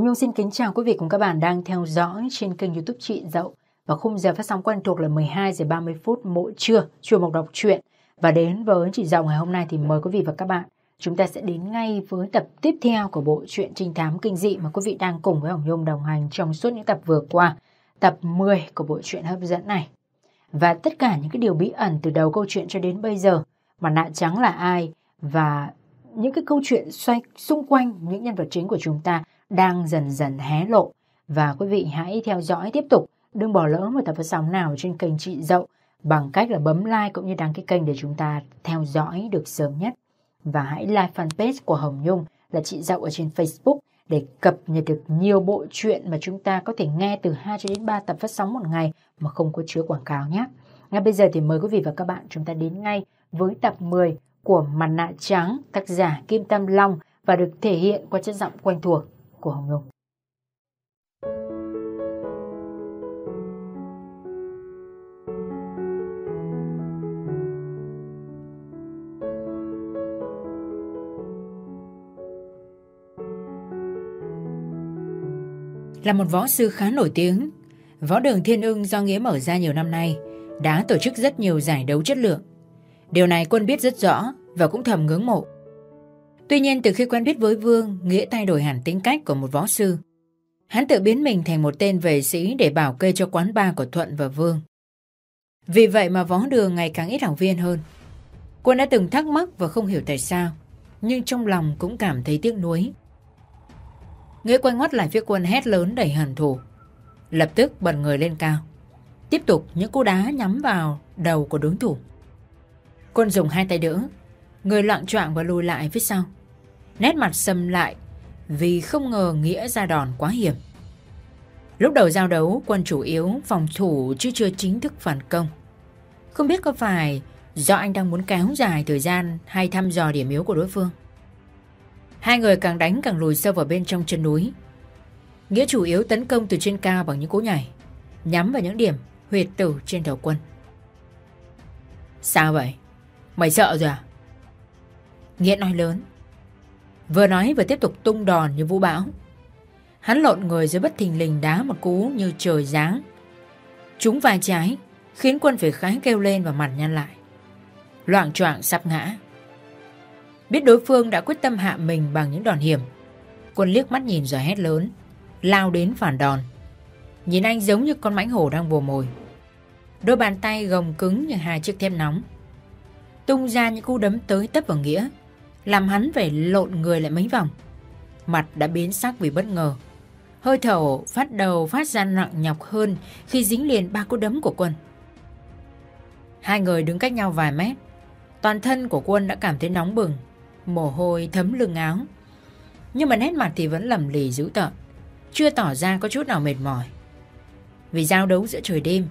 Hồng Nhung xin kính chào quý vị cùng các bạn đang theo dõi trên kênh youtube Chị Dậu và khung giờ phát sóng quen thuộc là 12 giờ 30 phút mỗi trưa, chùa Mộc Đọc truyện. Và đến với Chị Dậu ngày hôm nay thì mời quý vị và các bạn chúng ta sẽ đến ngay với tập tiếp theo của bộ truyện trinh thám kinh dị mà quý vị đang cùng với Hồng Nhung đồng hành trong suốt những tập vừa qua, tập 10 của bộ truyện hấp dẫn này. Và tất cả những cái điều bí ẩn từ đầu câu chuyện cho đến bây giờ, mà nạ trắng là ai và những cái câu chuyện xoay xung quanh những nhân vật chính của chúng ta đang dần dần hé lộ. Và quý vị hãy theo dõi tiếp tục, đừng bỏ lỡ một tập phát sóng nào trên kênh Chị Dậu bằng cách là bấm like cũng như đăng ký kênh để chúng ta theo dõi được sớm nhất. Và hãy like fanpage của Hồng Nhung là Chị Dậu ở trên Facebook để cập nhật được nhiều bộ truyện mà chúng ta có thể nghe từ 2 cho đến 3 tập phát sóng một ngày mà không có chứa quảng cáo nhé. Ngay bây giờ thì mời quý vị và các bạn chúng ta đến ngay với tập 10 của Mặt nạ trắng tác giả Kim Tâm Long và được thể hiện qua chất giọng quen thuộc của Hồng Nhung. Là một võ sư khá nổi tiếng, võ đường Thiên ưng do Nghĩa mở ra nhiều năm nay đã tổ chức rất nhiều giải đấu chất lượng. Điều này quân biết rất rõ và cũng thầm ngưỡng mộ. Tuy nhiên từ khi quen biết với Vương, Nghĩa thay đổi hẳn tính cách của một võ sư. Hắn tự biến mình thành một tên vệ sĩ để bảo kê cho quán bar của Thuận và Vương. Vì vậy mà võ đường ngày càng ít học viên hơn. Quân đã từng thắc mắc và không hiểu tại sao, nhưng trong lòng cũng cảm thấy tiếc nuối. Nghĩa quay ngoắt lại phía quân hét lớn đẩy hận thù. Lập tức bật người lên cao. Tiếp tục những cú đá nhắm vào đầu của đối thủ. Quân dùng hai tay đỡ, người loạn choạng và lùi lại phía sau. Nét mặt sầm lại vì không ngờ Nghĩa ra đòn quá hiểm. Lúc đầu giao đấu, quân chủ yếu phòng thủ chứ chưa chính thức phản công. Không biết có phải do anh đang muốn kéo dài thời gian hay thăm dò điểm yếu của đối phương. Hai người càng đánh càng lùi sâu vào bên trong chân núi. Nghĩa chủ yếu tấn công từ trên cao bằng những cú nhảy, nhắm vào những điểm huyệt tử trên đầu quân. Sao vậy? Mày sợ rồi à? Nghĩa nói lớn. Vừa nói vừa tiếp tục tung đòn như vũ bão. Hắn lộn người dưới bất thình lình đá một cú như trời giáng. Chúng vai trái, khiến quân phải khái kêu lên và mặt nhăn lại. Loạn choạng sắp ngã. Biết đối phương đã quyết tâm hạ mình bằng những đòn hiểm. Quân liếc mắt nhìn rồi hét lớn, lao đến phản đòn. Nhìn anh giống như con mãnh hổ đang vồ mồi. Đôi bàn tay gồng cứng như hai chiếc thép nóng. Tung ra những cú đấm tới tấp vào Nghĩa, làm hắn phải lộn người lại mấy vòng. Mặt đã biến sắc vì bất ngờ. Hơi thở phát đầu phát ra nặng nhọc hơn khi dính liền ba cú đấm của quân. Hai người đứng cách nhau vài mét. Toàn thân của quân đã cảm thấy nóng bừng, mồ hôi thấm lưng áo. Nhưng mà nét mặt thì vẫn lầm lì dữ tợn, chưa tỏ ra có chút nào mệt mỏi. Vì giao đấu giữa trời đêm,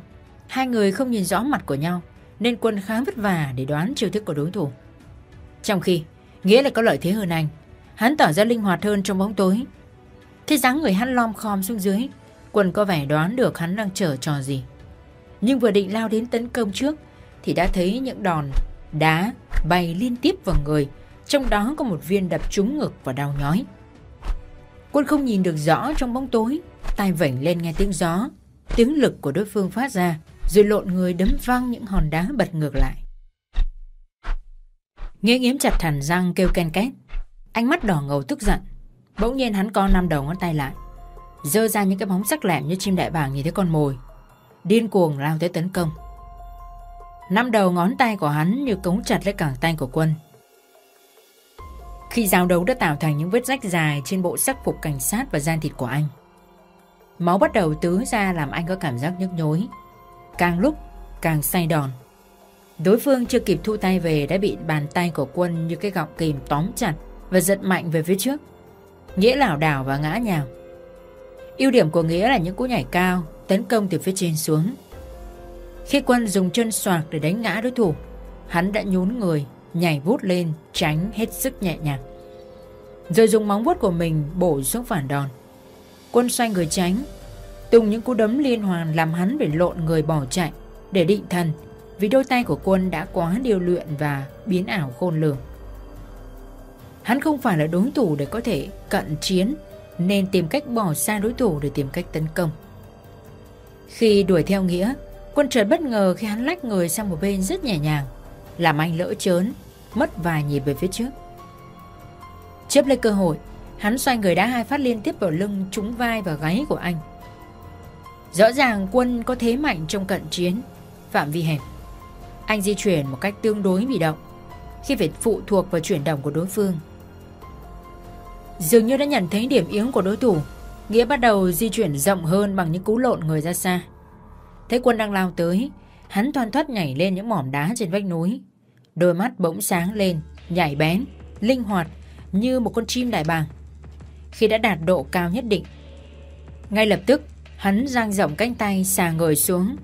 hai người không nhìn rõ mặt của nhau, nên quân khá vất vả để đoán chiêu thức của đối thủ. Trong khi, Nghĩa là có lợi thế hơn anh, hắn tỏ ra linh hoạt hơn trong bóng tối. Thế dáng người hắn lom khom xuống dưới, quân có vẻ đoán được hắn đang chờ trò gì. Nhưng vừa định lao đến tấn công trước, thì đã thấy những đòn đá bay liên tiếp vào người, trong đó có một viên đập trúng ngực và đau nhói. Quân không nhìn được rõ trong bóng tối, tai vảnh lên nghe tiếng gió, tiếng lực của đối phương phát ra, rồi lộn người đấm văng những hòn đá bật ngược lại. Nghĩa nghiếm chặt hẳn răng kêu ken két, ánh mắt đỏ ngầu tức giận. Bỗng nhiên hắn co năm đầu ngón tay lại, dơ ra những cái bóng sắc lẹm như chim đại bàng nhìn thấy con mồi, điên cuồng lao tới tấn công. Năm đầu ngón tay của hắn như cống chặt lấy cẳng tay của quân. Khi giao đấu đã tạo thành những vết rách dài trên bộ sắc phục cảnh sát và gian thịt của anh. Máu bắt đầu tứ ra làm anh có cảm giác nhức nhối. Càng lúc càng say đòn. Đối phương chưa kịp thu tay về đã bị bàn tay của quân như cái gọng kìm tóm chặt và giật mạnh về phía trước. Nghĩa lảo đảo và ngã nhào. Ưu điểm của Nghĩa là những cú nhảy cao, tấn công từ phía trên xuống. Khi quân dùng chân xoạc để đánh ngã đối thủ, hắn đã nhún người, nhảy vút lên, tránh hết sức nhẹ nhàng. Rồi dùng móng vuốt của mình bổ xuống phản đòn. Quân xoay người tránh, tung những cú đấm liên hoàn làm hắn phải lộn người bỏ chạy để định thần vì đôi tay của quân đã quá điều luyện và biến ảo khôn lường. Hắn không phải là đối thủ để có thể cận chiến, Nên tìm cách bỏ xa đối thủ để tìm cách tấn công. Khi đuổi theo Nghĩa, Quân chợt bất ngờ khi hắn lách người sang một bên rất nhẹ nhàng, Làm anh lỡ chớn Mất vài nhịp về phía trước. Chấp lấy cơ hội, Hắn xoay người đá hai phát liên tiếp vào lưng Trúng vai và gáy của anh. Rõ ràng quân có thế mạnh trong cận chiến, Phạm vi hẹp. Anh di chuyển một cách tương đối bị động Khi phải phụ thuộc vào chuyển động của đối phương. Dường như đã nhận thấy điểm yếu của đối thủ Nghĩa bắt đầu di chuyển rộng hơn bằng những cú lộn người ra xa. Thấy quân đang lao tới Hắn thoăn thoắt nhảy lên những mỏm đá trên vách núi. Đôi mắt bỗng sáng lên Nhảy bén, linh hoạt Như một con chim đại bàng. Khi đã đạt độ cao nhất định Ngay lập tức Hắn dang rộng cánh tay xà người xuống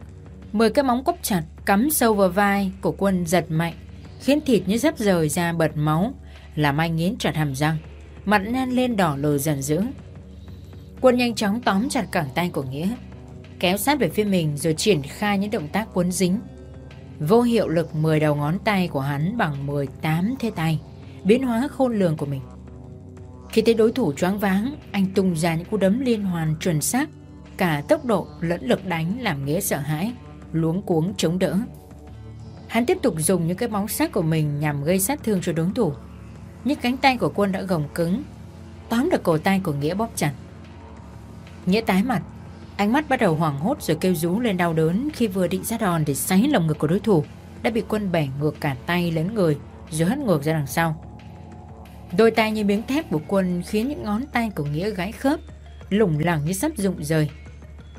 Mười cái móng cốc chặt Cắm sâu vào vai của quân giật mạnh, Khiến thịt như dấp rời ra bật máu, Làm anh nghiến chặt hàm răng, Mặt nhăn lên đỏ lờ dần dữ. Quân nhanh chóng tóm chặt cẳng tay của Nghĩa, Kéo sát về phía mình rồi triển khai những động tác cuốn dính. Vô hiệu lực 10 đầu ngón tay của hắn bằng 18 thế tay, Biến hóa khôn lường của mình. Khi thấy đối thủ choáng váng, Anh tung ra những cú đấm liên hoàn chuẩn xác, Cả tốc độ lẫn lực đánh làm Nghĩa sợ hãi. Luống cuống chống đỡ. Hắn tiếp tục dùng những cái bóng sắc của mình Nhằm gây sát thương cho đối thủ. Nhưng cánh tay của quân đã gồng cứng Tóm được cổ tay của Nghĩa bóp chặt. Nghĩa tái mặt, Ánh mắt bắt đầu hoảng hốt rồi kêu rú lên đau đớn Khi vừa định ra đòn để xáy lồng ngực của đối thủ, Đã bị quân bẻ ngược cả tay lẫn người Rồi hất ngược ra đằng sau. Đôi tay như miếng thép của quân Khiến những ngón tay của Nghĩa gãy khớp, Lủng lẳng như sắp rụng rời.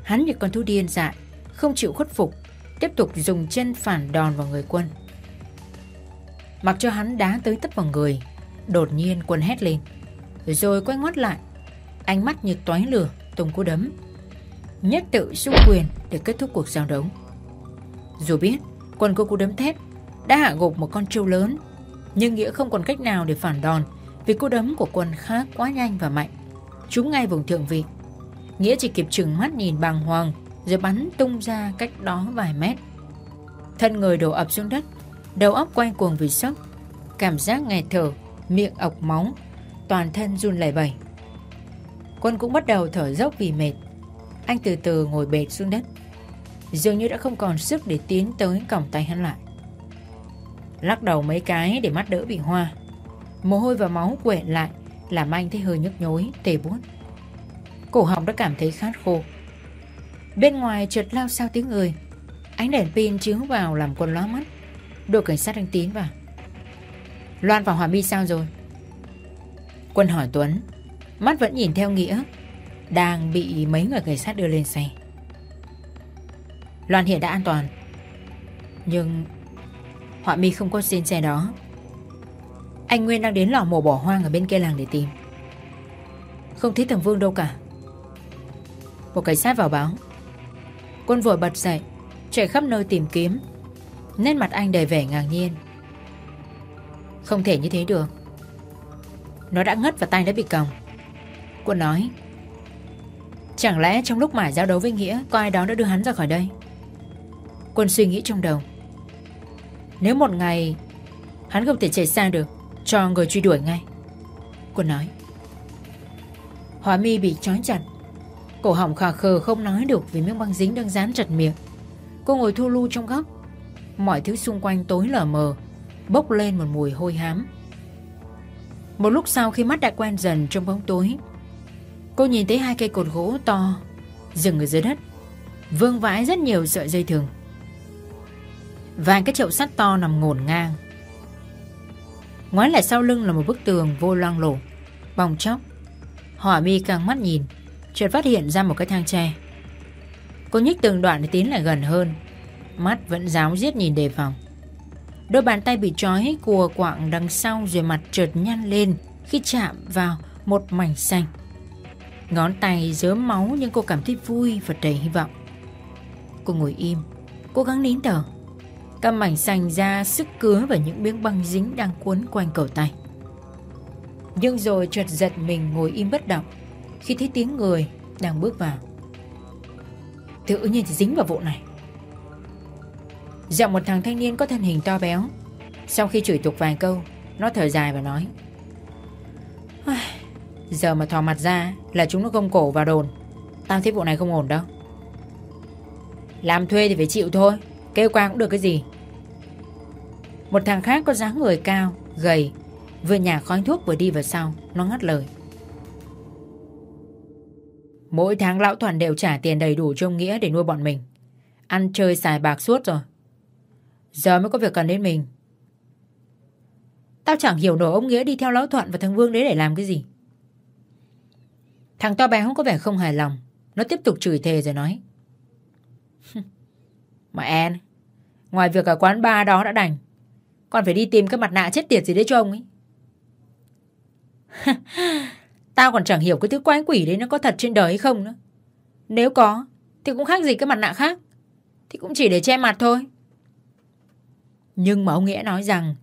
Hắn như con thú điên dại, Không chịu khuất phục Tiếp tục dùng chân phản đòn vào người quân. Mặc cho hắn đá tới tấp vào người, Đột nhiên quân hét lên. Rồi quay ngoắt lại, Ánh mắt như toái lửa, tung cú đấm. Nhất tự xung quyền để kết thúc cuộc giao đấu. Dù biết, quân có cú đấm thép Đã hạ gục một con trâu lớn, Nhưng Nghĩa không còn cách nào để phản đòn Vì cú đấm của quân khá quá nhanh và mạnh. Trúng ngay vùng thượng vị. Nghĩa chỉ kịp chừng mắt nhìn bàng hoàng rồi bắn tung ra cách đó vài mét. Thân người đổ ập xuống đất Đầu óc quay cuồng vì sốc. Cảm giác nghẹt thở Miệng ọc máu Toàn thân run lẩy bẩy. Quân cũng bắt đầu thở dốc vì mệt. Anh từ từ ngồi bệt xuống đất. Dường như đã không còn sức để tiến tới còng tay hắn lại. Lắc đầu mấy cái để mắt đỡ bị hoa. Mồ hôi và máu quện lại Làm anh thấy hơi nhức nhối, tê buốt. Cổ họng đã cảm thấy khát khô. Bên ngoài trượt lao sao tiếng người. Ánh đèn pin chiếu vào làm quân lóa mắt. Đội cảnh sát đang tiến vào Loan và hòa mi sao rồi? Quân hỏi Tuấn. Mắt vẫn nhìn theo Nghĩa, Đang bị mấy người cảnh sát đưa lên xe. Loan hiện đã an toàn. Nhưng Họa mi không có trên xe đó. Anh Nguyên đang đến lò mổ bỏ hoang Ở bên kia làng để tìm. Không thấy thằng Vương đâu cả. Một cảnh sát vào báo. Quân vội bật dậy, Chạy khắp nơi tìm kiếm. Nét mặt anh đầy vẻ ngạc nhiên. Không thể như thế được. Nó đã ngất và tay đã bị còng. Quân nói, Chẳng lẽ trong lúc mải giao đấu với Nghĩa, Có ai đó đã đưa hắn ra khỏi đây? Quân suy nghĩ trong đầu. Nếu một ngày Hắn không thể chạy xa được Cho người truy đuổi ngay, Quân nói. Hóa mi bị trói chặt. Cổ họng khà khờ không nói được Vì miếng băng dính đang dán chặt miệng. Cô ngồi thu lu trong góc. Mọi thứ xung quanh tối lờ mờ, Bốc lên một mùi hôi hám. Một lúc sau khi mắt đã quen dần trong bóng tối, Cô nhìn thấy hai cây cột gỗ to Dừng ở dưới đất, Vương vãi rất nhiều sợi dây thừng. Vài cái chậu sắt to nằm ngổn ngang. Ngoái lại sau lưng là một bức tường vô loang lổ. Bong chóc Hỏa mi càng mắt nhìn. Chợt phát hiện ra một cái thang tre Cô nhích từng đoạn để tiến lại gần hơn Mắt vẫn giáo giết nhìn đề phòng Đôi bàn tay bị trói cùa quạng đằng sau rồi mặt trượt nhăn lên khi chạm vào một mảnh xanh. Ngón tay dớm máu nhưng cô cảm thấy vui và đầy hy vọng. Cô ngồi im, cố gắng nín thở. Cầm mảnh xanh ra sức cứa vào những miếng băng dính đang cuốn quanh cầu tay. Nhưng rồi chợt giật mình ngồi im bất động khi thấy tiếng người đang bước vào. Tự nhiên thì dính vào vụ này. Giọng một thằng thanh niên có thân hình to béo. Sau khi chửi tục vài câu, nó thở dài và nói Giờ mà thò mặt ra là chúng nó gông cổ vào đồn Tao thấy vụ này không ổn đâu Làm thuê thì phải chịu thôi Kêu qua cũng được cái gì Một thằng khác có dáng người cao Gầy Vừa nhả khói thuốc vừa đi vào sau Nó ngắt lời Mỗi tháng lão Thuần đều trả tiền đầy đủ cho ông Nghĩa để nuôi bọn mình. Ăn chơi xài bạc suốt rồi. Giờ mới có việc cần đến mình. Tao chẳng hiểu nổi ông Nghĩa đi theo lão Thuận và thằng Vương đấy để làm cái gì. Thằng to bé không có vẻ không hài lòng. Nó tiếp tục chửi thề rồi nói. Mà En, Ngoài việc ở quán bar đó đã đành, Còn phải đi tìm cái mặt nạ chết tiệt gì đấy cho ông ấy. Tao còn chẳng hiểu cái thứ quái quỷ đấy nó có thật trên đời hay không nữa. Nếu có, Thì cũng khác gì cái mặt nạ khác. Thì cũng chỉ để che mặt thôi. Nhưng mà ông Nghĩa nói rằng,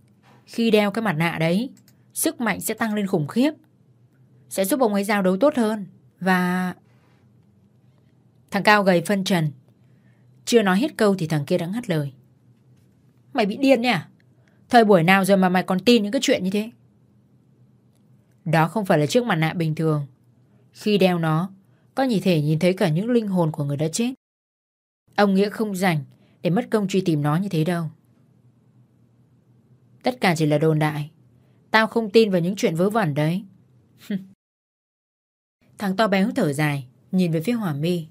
Khi đeo cái mặt nạ đấy, Sức mạnh sẽ tăng lên khủng khiếp. Sẽ giúp ông ấy giao đấu tốt hơn. Và Thằng Cao gầy phân trần. Chưa nói hết câu thì thằng kia đã ngắt lời. Mày bị điên nhỉ à? Thời buổi nào rồi mà mày còn tin những cái chuyện như thế? Đó không phải là chiếc mặt nạ bình thường. Khi đeo nó Có nhìn thể nhìn thấy cả những linh hồn của người đã chết. Ông Nghĩa không rảnh Để mất công truy tìm nó như thế đâu. Tất cả chỉ là đồn đại. Tao không tin vào những chuyện vớ vẩn đấy. Thằng to béo thở dài, Nhìn về phía Hỏa mi.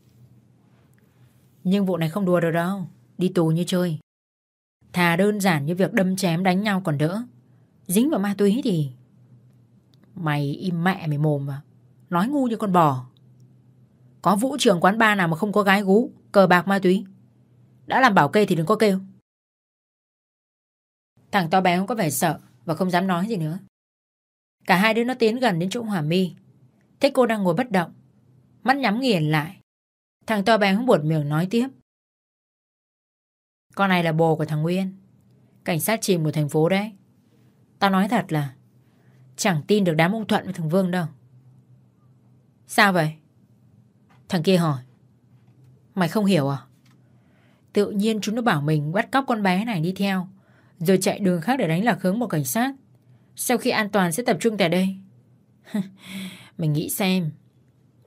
Nhưng vụ này không đùa đâu đâu, Đi tù như chơi. Thà đơn giản như việc đâm chém đánh nhau còn đỡ. Dính vào ma túy thì Mày im mẹ mày mồm vào Nói ngu như con bò. Có vũ trường quán bar nào mà không có gái gú, Cờ bạc ma túy? Đã làm bảo kê thì đừng có kêu. Thằng to béo có vẻ sợ Và không dám nói gì nữa. Cả hai đứa nó tiến gần đến chỗ Hòa mi. Thấy cô đang ngồi bất động, Mắt nhắm nghiền lại. Thằng to béo buột miệng nói tiếp. Con này là bồ của thằng Nguyên. Cảnh sát chìm của thành phố đấy. Tao nói thật là Chẳng tin được đám ông Thuận với thằng Vương đâu. Sao vậy? Thằng kia hỏi. Mày không hiểu à? Tự nhiên chúng nó bảo mình bắt cóc con bé này đi theo, Rồi chạy đường khác để đánh lạc hướng một cảnh sát. Sau khi an toàn sẽ tập trung tại đây. Mình nghĩ xem,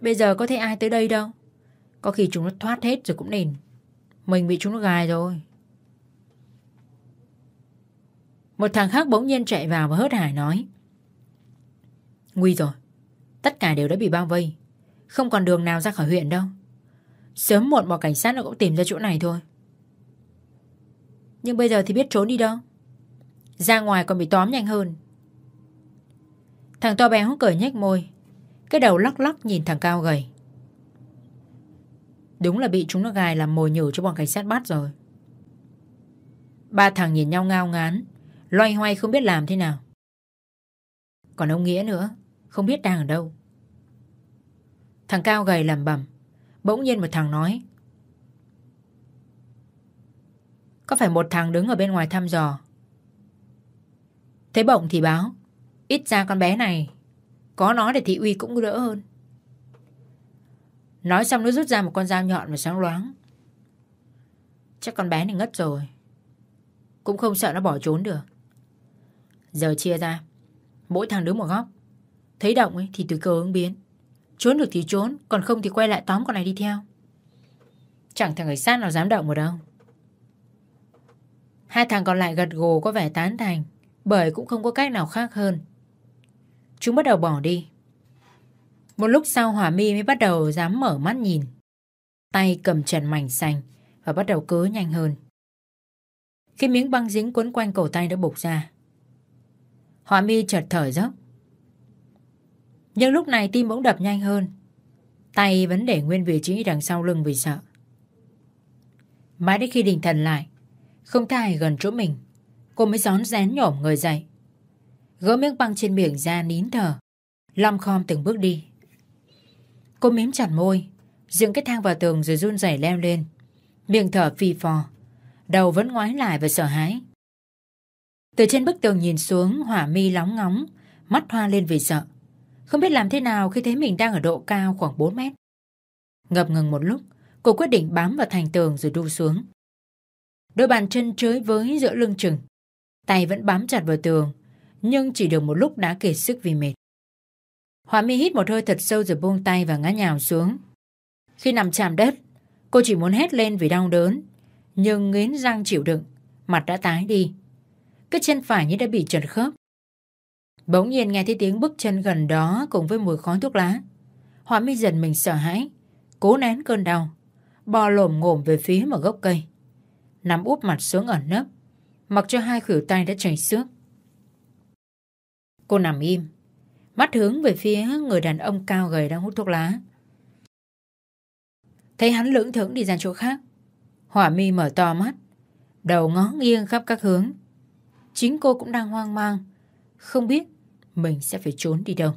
Bây giờ có thấy ai tới đây đâu. Có khi chúng nó thoát hết rồi cũng nên. Mình bị chúng nó gài rồi. Một thằng khác bỗng nhiên chạy vào và hớt hải nói. Nguy rồi. Tất cả đều đã bị bao vây. Không còn đường nào ra khỏi huyện đâu. Sớm muộn bọn cảnh sát nó cũng tìm ra chỗ này thôi. Nhưng bây giờ thì biết trốn đi đâu? Ra ngoài còn bị tóm nhanh hơn. Thằng to bé hút cười nhếch môi, cái đầu lắc lắc nhìn thằng cao gầy. Đúng là bị chúng nó gài làm mồi nhử cho bọn cảnh sát bắt rồi. Ba thằng nhìn nhau ngao ngán, Loay hoay không biết làm thế nào. Còn ông Nghĩa nữa. Không biết đang ở đâu. Thằng cao gầy làm bầm Bỗng nhiên một thằng nói, Có phải một thằng đứng ở bên ngoài thăm dò? Thế bỗng thì báo, Ít ra con bé này, có nó để thị uy cũng đỡ hơn. Nói xong nó rút ra một con dao nhọn và sáng loáng. Chắc con bé này ngất rồi, Cũng không sợ nó bỏ trốn được. Giờ chia ra, Mỗi thằng đứng một góc. Thấy động ấy thì tùy cơ ứng biến Trốn được thì trốn, Còn không thì quay lại tóm con này đi theo Chẳng thằng người sát nào dám động vào đâu Hai thằng còn lại gật gù có vẻ tán thành, Bởi cũng không có cách nào khác hơn Chúng bắt đầu bỏ đi. Một lúc sau hòa mi mới bắt đầu dám mở mắt nhìn. Tay cầm trần mảnh xanh và bắt đầu cớ nhanh hơn. Khi miếng băng dính quấn quanh cổ tay đã bục ra. hòa mi chợt thở dốc. Nhưng lúc này tim bỗng đập nhanh hơn. Tay vẫn để nguyên vị trí đằng sau lưng vì sợ. Mãi đến khi định thần lại, không thai gần chỗ mình, cô mới gión rén nhổm người dậy. Gỡ miếng băng trên miệng ra nín thở Lom khom từng bước đi Cô mím chặt môi Dựng cái thang vào tường rồi run rẩy leo lên Miệng thở phì phò Đầu vẫn ngoái lại và sợ hãi Từ trên bức tường nhìn xuống Hỏa mi lóng ngóng Mắt hoa lên vì sợ không biết làm thế nào khi thấy mình đang ở độ cao khoảng 4 mét Ngập ngừng một lúc Cô quyết định bám vào thành tường rồi đu xuống Đôi bàn chân chới với giữa lưng chừng Tay vẫn bám chặt vào tường nhưng chỉ được một lúc đã kiệt sức vì mệt. Hoa mi hít một hơi thật sâu rồi buông tay và ngã nhào xuống. Khi nằm chạm đất, cô chỉ muốn hét lên vì đau đớn, nhưng nghiến răng chịu đựng, mặt đã tái đi. Cái chân phải như đã bị trật khớp. Bỗng nhiên nghe thấy tiếng bước chân gần đó cùng với mùi khói thuốc lá. Họa mi dần mình sợ hãi, cố nén cơn đau, bò lồm ngồm về phía một gốc cây. Nằm úp mặt xuống ẩn nấp, mặc cho hai khuỷu tay đã chảy xước. Cô nằm im, mắt hướng về phía người đàn ông cao gầy đang hút thuốc lá. Thấy hắn lưỡng thưởng đi ra chỗ khác, Hỏa mi mở to mắt, đầu ngó nghiêng khắp các hướng. Chính cô cũng đang hoang mang, không biết mình sẽ phải trốn đi đâu.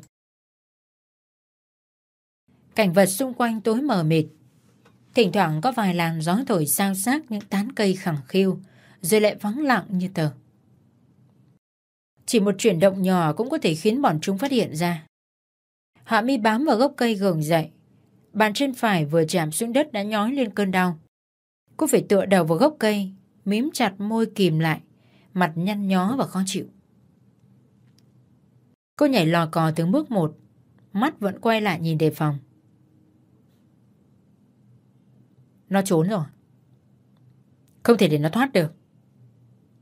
Cảnh vật xung quanh tối mờ mịt. Thỉnh thoảng có vài làn gió thổi sao sát những tán cây khẳng khiu, rồi lại vắng lặng như tờ. Chỉ một chuyển động nhỏ cũng có thể khiến bọn chúng phát hiện ra. Hạ mi bám vào gốc cây gường dậy. Bàn chân phải vừa chạm xuống đất đã nhói lên cơn đau. Cô phải tựa đầu vào gốc cây, mím chặt môi kìm lại, mặt nhăn nhó và khó chịu. Cô nhảy lò cò từng bước một, mắt vẫn quay lại nhìn đề phòng. Nó trốn rồi. Không thể để nó thoát được.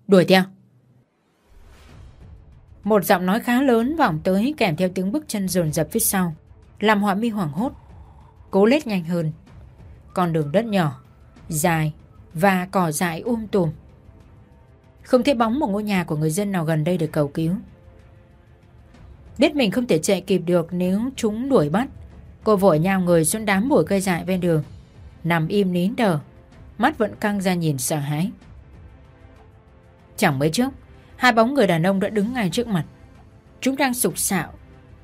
Đuổi theo. Một giọng nói khá lớn vọng tới kèm theo tiếng bước chân dồn dập phía sau, làm họa mi hoảng hốt. Cố lết nhanh hơn. Con đường đất nhỏ, dài và cỏ dại um tùm. Không thấy bóng một ngôi nhà của người dân nào gần đây để cầu cứu. Biết mình không thể chạy kịp được nếu chúng đuổi bắt, cô vội nhào người xuống đám bụi cây dại ven đường, nằm im nín đờ, mắt vẫn căng ra nhìn sợ hãi. Chẳng mấy chốc, hai bóng người đàn ông đã đứng ngay trước mặt. Chúng đang sục sạo,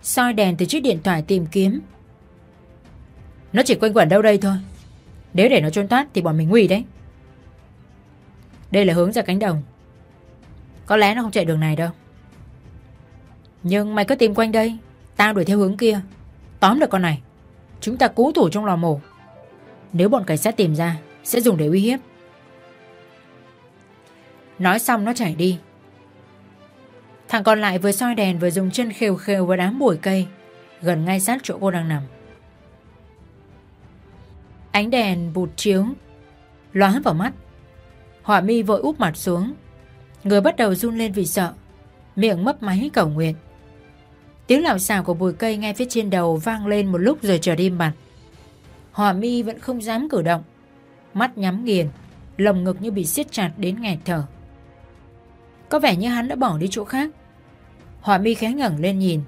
soi đèn từ chiếc điện thoại tìm kiếm. Nó chỉ quanh quẩn đâu đây thôi. Nếu để nó trốn thoát thì bọn mình nguy đấy. Đây là hướng ra cánh đồng. Có lẽ nó không chạy đường này đâu. Nhưng mày cứ tìm quanh đây, tao đuổi theo hướng kia. Tóm được con này, chúng ta cố thủ trong lò mổ. Nếu bọn cảnh sát tìm ra, sẽ dùng để uy hiếp. Nói xong nó chạy đi. Thằng còn lại vừa soi đèn vừa dùng chân khều khều vào đám bụi cây, gần ngay sát chỗ cô đang nằm. Ánh đèn bụt chiếu Lóa vào mắt Họa mi vội úp mặt xuống Người bắt đầu run lên vì sợ Miệng mấp máy cầu nguyện Tiếng lạo xào của bụi cây ngay phía trên đầu Vang lên một lúc rồi trở đi mặt Hòa mi vẫn không dám cử động. Mắt nhắm nghiền, Lồng ngực như bị siết chặt đến nghẹt thở. Có vẻ như hắn đã bỏ đi chỗ khác. Hòa mi khẽ ngẩng lên nhìn.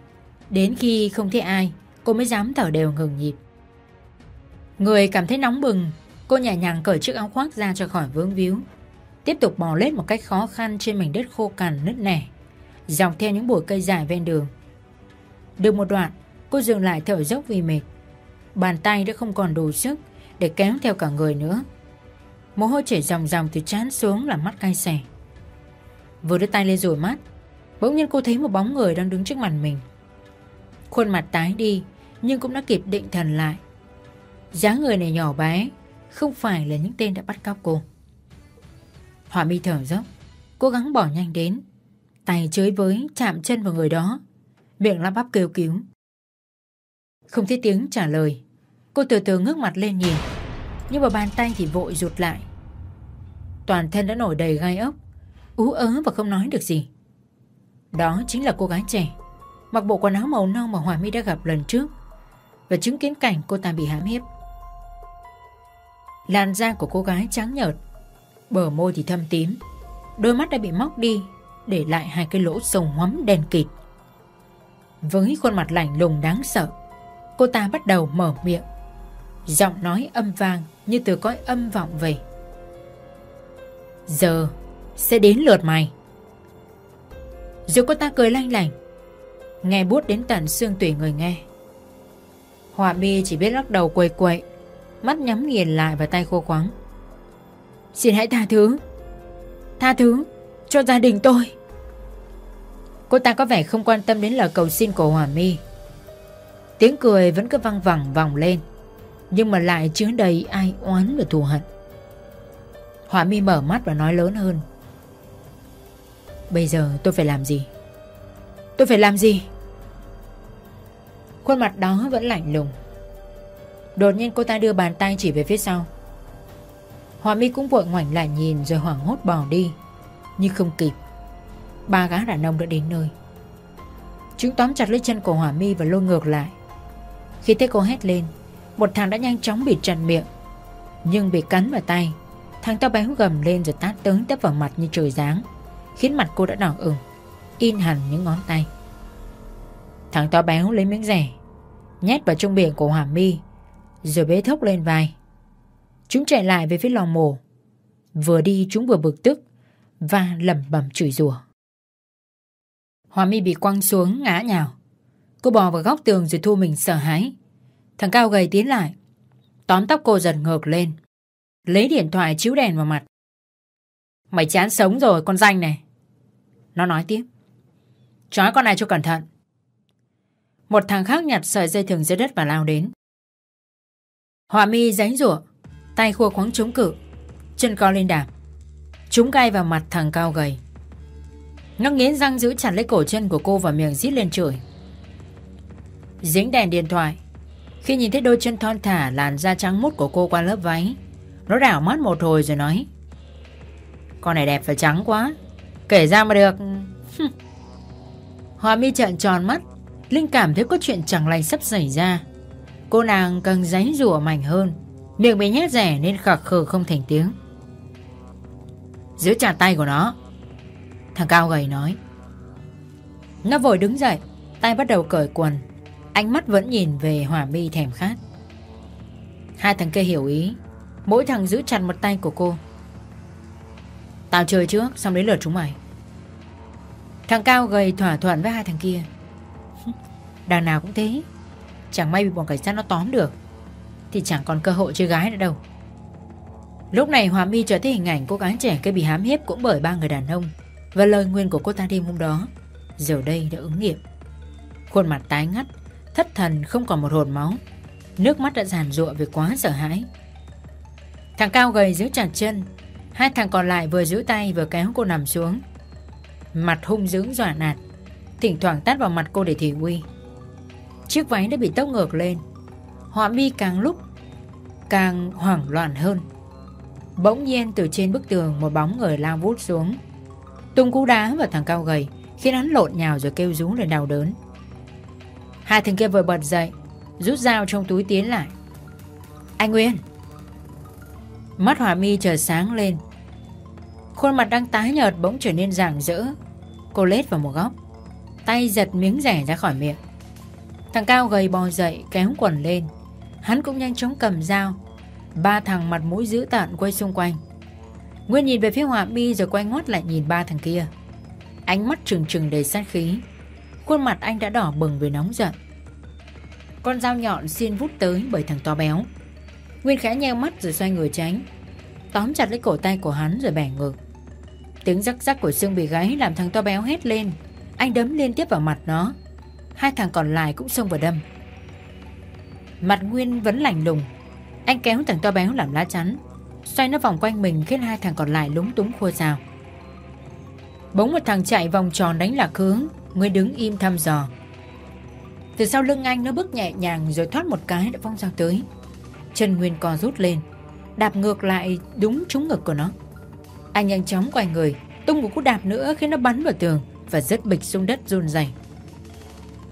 Đến khi không thấy ai, Cô mới dám thở đều ngừng nhịp. Người cảm thấy nóng bừng, Cô nhẹ nhàng cởi chiếc áo khoác ra cho khỏi vướng víu. Tiếp tục bò lết một cách khó khăn trên mảnh đất khô cằn, nứt nẻ. Dọc theo những bụi cây dài ven đường được một đoạn, Cô dừng lại thở dốc vì mệt. Bàn tay đã không còn đủ sức Để kéo theo cả người nữa. Mồ hôi chảy ròng ròng từ chán xuống làm mắt cay xè. Vừa đưa tay lên rồi mắt, Bỗng nhiên cô thấy một bóng người đang đứng trước mặt mình. Khuôn mặt tái đi, Nhưng cũng đã kịp định thần lại. Dáng người này nhỏ bé, Không phải là những tên đã bắt cóc cô. Họa mi thở dốc, Cố gắng bỏ nhanh đến, Tay chới với chạm chân vào người đó. Miệng lắp bắp kêu cứu. Không thấy tiếng trả lời. Cô từ từ ngước mặt lên nhìn. Nhưng mà bàn tay thì vội rụt lại. Toàn thân đã nổi đầy gai ốc. Ú ớ và không nói được gì. Đó chính là cô gái trẻ. Mặc bộ quần áo màu nâu mà Hòa My đã gặp lần trước. Và chứng kiến cảnh cô ta bị hãm hiếp. Làn da của cô gái trắng nhợt. Bờ môi thì thâm tím. Đôi mắt đã bị móc đi Để lại hai cái lỗ sồng hoắm đen kịt. Với khuôn mặt lạnh lùng đáng sợ. Cô ta bắt đầu mở miệng. Giọng nói âm vang Như từ cõi âm vọng về. Giờ, Sẽ đến lượt mày. Rồi cô ta cười lanh lành Nghe bút đến tận xương tủy người nghe. Họa mi chỉ biết lắc đầu quầy quậy, Mắt nhắm nghiền lại và tay khô khoắng Xin hãy tha thứ. Tha thứ cho gia đình tôi. Cô ta có vẻ không quan tâm đến lời cầu xin của Hòa My Tiếng cười vẫn cứ văng vẳng, vòng lên, Nhưng mà lại chứa đầy ai oán và thù hận. Hòa My mở mắt và nói lớn hơn. Bây giờ tôi phải làm gì? Tôi phải làm gì? Khuôn mặt đó vẫn lạnh lùng. Đột nhiên cô ta đưa bàn tay chỉ về phía sau. Hòa mi cũng vội ngoảnh lại nhìn rồi hoảng hốt bỏ đi, Nhưng không kịp. Ba gã đàn ông đã đến nơi. Chúng tóm chặt lấy chân của Hòa mi và lôi ngược lại. Khi thấy cô hét lên, Một thằng đã nhanh chóng bị chặn miệng, Nhưng bị cắn vào tay. Thằng to béo gầm lên rồi tát tới tấp vào mặt như trời giáng, Khiến mặt cô đã đỏ ửng, In hẳn những ngón tay. Thằng to béo lấy miếng rẻ, Nhét vào trong miệng của Hòa mi, Rồi bế thốc lên vai. Chúng chạy lại về phía lò mổ. Vừa đi chúng vừa bực tức Và lẩm bẩm chửi rủa. Hòa mi bị quăng xuống, ngã nhào. Cô bò vào góc tường rồi thu mình sợ hãi. Thằng cao gầy tiến lại. Tóm tóc cô giật ngược lên. Lấy điện thoại chiếu đèn vào mặt. Mày chán sống rồi, con danh này. Nó nói tiếp. Chói con này cho cẩn thận. Một thằng khác nhặt sợi dây thừng dưới đất và lao đến. Hòa mi giấy rủa Tay khua khoáng chống cự. Chân co lên đạp. Chúng gai vào mặt thằng cao gầy. Nó nghiến răng giữ chặt lấy cổ chân của cô và miệng rít lên chửi. Dính đèn điện thoại. Khi nhìn thấy đôi chân thon thả làn da trắng mút của cô qua lớp váy, Nó đảo mắt một hồi rồi nói, Con này đẹp và trắng quá. Kể ra mà được. Hòa mi trợn tròn mắt, Linh cảm thấy có chuyện chẳng lành sắp xảy ra. Cô nàng càng giấy rủa mạnh hơn, Miệng bị nhét rẻ nên khạc khờ không thành tiếng. Giữ chặt tay của nó. Thằng cao gầy nói. Nó vội đứng dậy, Tay bắt đầu cởi quần. Ánh mắt vẫn nhìn về hỏa mi thèm khát. Hai thằng kia hiểu ý. Mỗi thằng giữ chặt một tay của cô. Tao chơi trước, Xong đến lượt chúng mày. Thằng cao gầy thỏa thuận với hai thằng kia. Đằng nào cũng thế. Chẳng may bị bọn cảnh sát nó tóm được, thì chẳng còn cơ hội chơi gái nữa đâu. Lúc này Hòa My trở thấy hình ảnh cô gái trẻ kia bị hám hiếp cũng bởi ba người đàn ông. Và lời nguyên của cô ta đêm hôm đó, Giờ đây đã ứng nghiệm. Khuôn mặt tái ngắt, Thất thần không còn một hồn máu. Nước mắt đã giàn rụa vì quá sợ hãi. Thằng cao gầy giữ chặt chân, Hai thằng còn lại vừa giữ tay vừa kéo cô nằm xuống. Mặt hung dữ dọa nạt, Thỉnh thoảng tát vào mặt cô để thị uy Chiếc váy đã bị tốc ngược lên. Họa mi càng lúc càng hoảng loạn hơn. Bỗng nhiên từ trên bức tường một bóng người lao vút xuống. Tung cú đá vào thằng cao gầy, Khiến hắn lộn nhào rồi kêu rú lên đau đớn. Hai thằng kia vừa bật dậy, Rút dao trong túi tiến lại. Anh Nguyên! Mắt Hòa mi chờ sáng lên. Khuôn mặt đang tái nhợt bỗng trở nên rạng rỡ. Cô lết vào một góc, Tay giật miếng rẻ ra khỏi miệng. Thằng Cao gầy bò dậy, kéo quần lên. Hắn cũng nhanh chóng cầm dao. Ba thằng mặt mũi dữ tợn quay xung quanh. Nguyên nhìn về phía họa mi rồi quay ngoắt lại nhìn ba thằng kia. Ánh mắt trừng trừng đầy sát khí. Khuôn mặt anh đã đỏ bừng vì nóng giận. Con dao nhọn xiên vút tới bởi thằng to béo. Nguyên khẽ nheo mắt rồi xoay người tránh. Tóm chặt lấy cổ tay của hắn rồi bẻ ngược. Tiếng rắc rắc của xương bị gáy làm thằng to béo hét lên. Anh đấm liên tiếp vào mặt nó. Hai thằng còn lại cũng xông vào đâm. Mặt Nguyên vẫn lạnh lùng. Anh kéo thằng to béo làm lá chắn. Xoay nó vòng quanh mình khiến hai thằng còn lại lúng túng khua rào. Bỗng một thằng chạy vòng tròn đánh lạc hướng Nguyên đứng im thăm dò Từ sau lưng anh nó bước nhẹ nhàng Rồi thoát một cái đã phong sang tới Chân Nguyên co rút lên, Đạp ngược lại đúng trúng ngực của nó Anh nhanh chóng quay người, Tung một cú đạp nữa khiến nó bắn vào tường Và rớt bịch xuống đất run rẩy.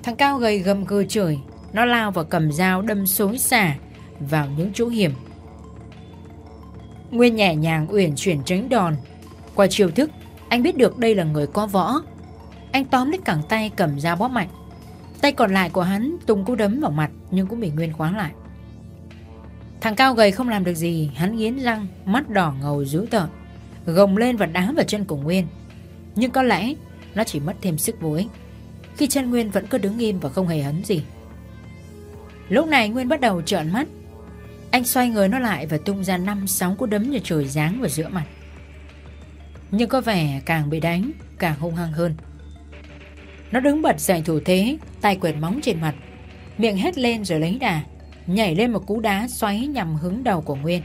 Thằng Cao gầy gầm gừ chửi, nó lao vào cầm dao đâm xối xả vào những chỗ hiểm. Nguyên nhẹ nhàng uyển chuyển tránh đòn. Qua chiêu thức, anh biết được đây là người có võ. Anh tóm lấy cẳng tay cầm dao bóp mạnh. Tay còn lại của hắn tung cú đấm vào mặt nhưng cũng bị Nguyên khóa lại. Thằng cao gầy không làm được gì, hắn nghiến răng, mắt đỏ ngầu dữ tợn, gồng lên và đá vào chân của Nguyên. Nhưng có lẽ nó chỉ mất thêm sức vô ích, khi chân Nguyên vẫn cứ đứng im và không hề hấn gì. Lúc này Nguyên bắt đầu trợn mắt anh xoay người nó lại và tung ra năm, sáu cú đấm như trời giáng vào giữa mặt. Nhưng có vẻ càng bị đánh, Càng hung hăng hơn. Nó đứng bật dậy thủ thế, Tay quệt móng trên mặt, Miệng hét lên rồi lấy đà, Nhảy lên một cú đá xoáy nhằm hướng đầu của Nguyên.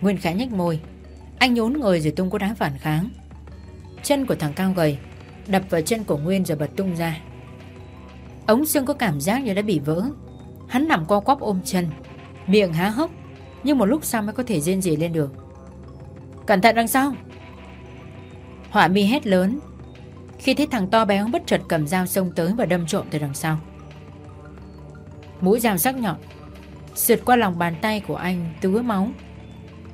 Nguyên khẽ nhếch môi, Anh nhún người rồi tung cú đá phản kháng. Chân của thằng cao gầy Đập vào chân của Nguyên rồi bật tung ra. Ống xương có cảm giác như đã bị vỡ. Hắn nằm co quắp ôm chân. Miệng há hốc, Nhưng một lúc sau mới có thể rên rỉ lên được. Cẩn thận đằng sau. Họa mi hét lớn. Khi thấy thằng to béo bất chợt cầm dao xông tới Và đâm trộm từ đằng sau. Mũi dao sắc nhọn, Sượt qua lòng bàn tay của anh tứa máu.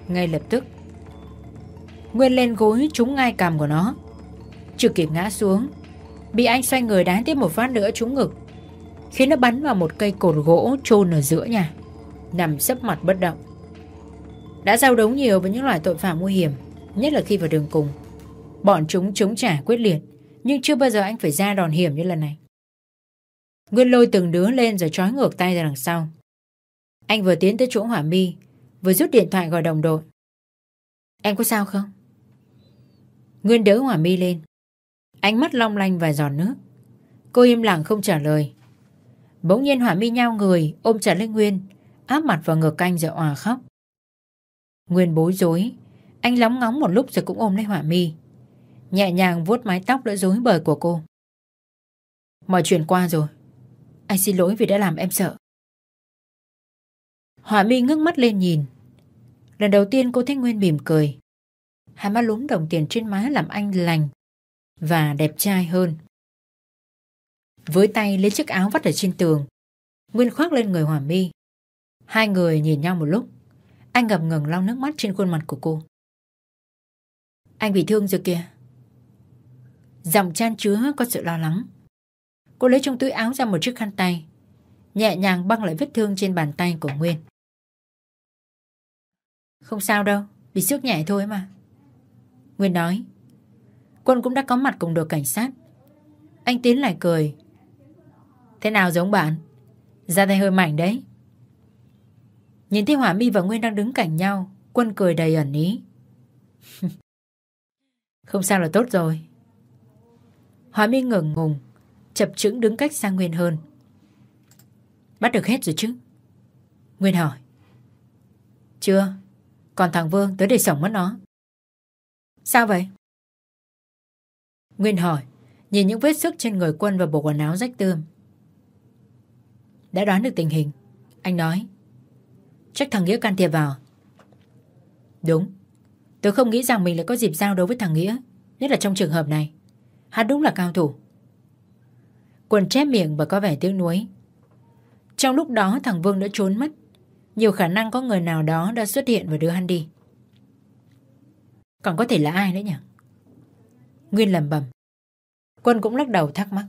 Ngay lập tức, Nguyên lên gối trúng ngay cằm của nó. Chưa kịp ngã xuống, Bị anh xoay người đá tiếp một phát nữa trúng ngực, Khiến nó bắn vào một cây cột gỗ chôn ở giữa nhà. Nằm sấp mặt bất động. Đã giao đấu nhiều với những loại tội phạm nguy hiểm, Nhất là khi vào đường cùng. Bọn chúng chống trả quyết liệt, Nhưng chưa bao giờ anh phải ra đòn hiểm như lần này. Nguyên lôi từng đứa lên rồi trói ngược tay ra đằng sau. Anh vừa tiến tới chỗ hỏa mi, Vừa rút điện thoại gọi đồng đội. Em có sao không? Nguyên đỡ hỏa mi lên. Ánh mắt long lanh và giọt nước. Cô im lặng không trả lời. Bỗng nhiên hỏa mi nhao người, Ôm chặt lên Nguyên. Áp mặt vào ngực anh rồi òa khóc. Nguyên bối rối, Anh lóng ngóng một lúc rồi cũng ôm lấy hỏa mi. Nhẹ nhàng vuốt mái tóc đã rối bời của cô. Mọi chuyện qua rồi. Anh xin lỗi vì đã làm em sợ. Hỏa mi ngước mắt lên nhìn. Lần đầu tiên cô thấy Nguyên mỉm cười. Hai má lúm đồng tiền trên má làm anh lành Và đẹp trai hơn. Với tay lấy chiếc áo vắt ở trên tường, Nguyên khoác lên người Hỏa mi. Hai người nhìn nhau một lúc. Anh ngập ngừng lau nước mắt trên khuôn mặt của cô. Anh bị thương rồi kìa. Giọng chan chứa có sự lo lắng. Cô lấy trong túi áo ra một chiếc khăn tay. Nhẹ nhàng băng lại vết thương trên bàn tay của Nguyên. Không sao đâu Bị sức nhẹ thôi mà. Nguyên nói. Quân cũng đã có mặt cùng đội cảnh sát. Anh tiến lại cười. Thế nào giống bạn? Ra tay hơi mảnh đấy. Nhìn thấy Hỏa Mi và Nguyên đang đứng cạnh nhau, Quân cười đầy ẩn ý. Không sao là tốt rồi. Hỏa Mi ngừng ngùng, Chập chững đứng cách sang Nguyên hơn. Bắt được hết rồi chứ? Nguyên hỏi. Chưa, Còn thằng Vương tới để sổng mất nó. Sao vậy? Nguyên hỏi, Nhìn những vết sức trên người quân và bộ quần áo rách tươm. Đã đoán được tình hình, Anh nói. Chắc thằng Nghĩa can thiệp vào. Đúng. Tôi không nghĩ rằng mình lại có dịp giao đấu với thằng Nghĩa, Nhất là trong trường hợp này. Hắn đúng là cao thủ. Quân chép miệng và có vẻ tiếc nuối. Trong lúc đó, thằng Vương đã trốn mất. Nhiều khả năng có người nào đó đã xuất hiện và đưa hắn đi. Còn có thể là ai nữa nhỉ? Nguyên lầm bầm Quân cũng lắc đầu thắc mắc.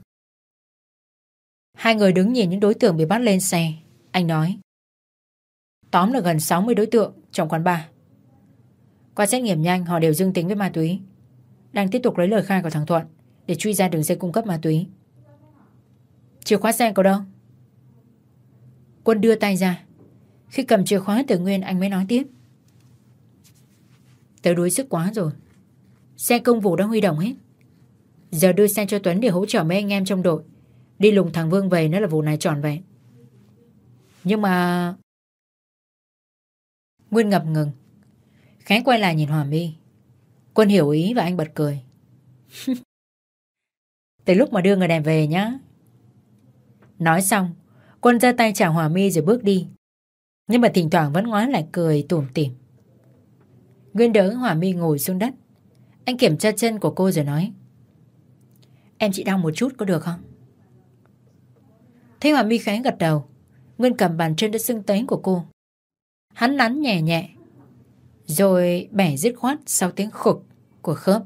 Hai người đứng nhìn những đối tượng bị bắt lên xe. Anh nói Tóm được gần 60 đối tượng trong quán bar. Qua xét nghiệm nhanh, họ đều dương tính với ma túy. Đang tiếp tục lấy lời khai của thằng Thuận Để truy ra đường dây cung cấp ma túy. Chìa khóa xe có đâu? Quân đưa tay ra. Khi cầm chìa khóa từ Nguyên anh mới nói tiếp. Tớ đuối sức quá rồi. Xe công vụ đã huy động hết. Giờ đưa xe cho Tuấn để hỗ trợ mấy anh em trong đội. Đi lùng thằng Vương về nữa là vụ này tròn vẹn. Nhưng mà Nguyên ngập ngừng. Khánh quay lại nhìn Hòa My. Quân hiểu ý và anh bật cười. Từ lúc mà đưa người đẹp về nhá. Nói xong, Quân ra tay chào Hòa My rồi bước đi. Nhưng mà thỉnh thoảng vẫn ngoái lại cười tủm tỉm. Nguyên đỡ Hòa My ngồi xuống đất. Anh kiểm tra chân của cô rồi nói. Em chỉ đau một chút có được không? Thế Hòa My khẽ gật đầu. Nguyên cầm bàn chân đã sưng tấy của cô. Hắn nắn nhẹ nhẹ. Rồi bẻ dứt khoát sau tiếng khục của khớp.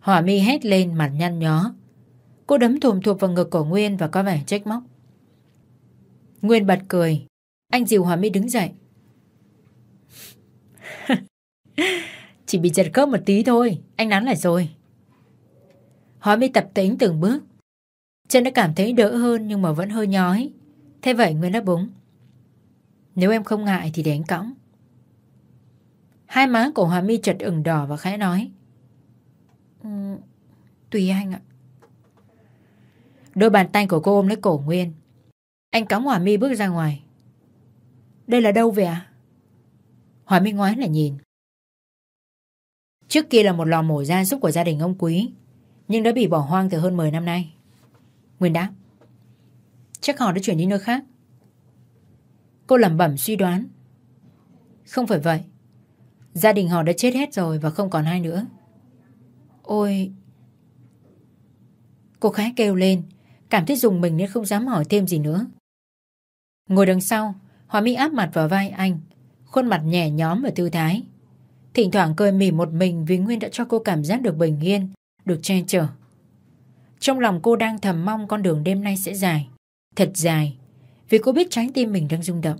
Hỏa mi hét lên mặt nhăn nhó. Cô đấm thùm thụp vào ngực của Nguyên và có vẻ trách móc. Nguyên bật cười. Anh dìu Hỏa mi đứng dậy. Chỉ bị giật khớp một tí thôi. Anh nắn lại rồi. Hỏa mi tập tính từng bước. Chân đã cảm thấy đỡ hơn nhưng mà vẫn hơi nhói. Thế vậy Nguyên đáp búng nếu em không ngại thì để anh cõng. Hai má của Hòa mi chật ửng đỏ và khẽ nói. Um, Tùy anh ạ. Đôi bàn tay của cô ôm lấy cổ Nguyên. Anh cõng Hòa mi bước ra ngoài. Đây là đâu vậy ạ? Hòa mi ngoái lại nhìn. Trước kia là một lò mổ gia súc của gia đình ông Quý Nhưng đã bị bỏ hoang từ hơn 10 năm nay. Nguyên đáp. Chắc họ đã chuyển đi nơi khác. Cô lẩm bẩm suy đoán. Không phải vậy. Gia đình họ đã chết hết rồi và không còn ai nữa. Ôi... Cô khá kêu lên, cảm thấy dùng mình nên không dám hỏi thêm gì nữa. Ngồi đằng sau, Hòa Mỹ áp mặt vào vai anh, khuôn mặt nhẹ nhóm và tư thái. Thỉnh thoảng cười mỉm một mình vì Nguyên đã cho cô cảm giác được bình yên, được che chở. Trong lòng cô đang thầm mong con đường đêm nay sẽ dài, thật dài, vì cô biết trái tim mình đang rung động.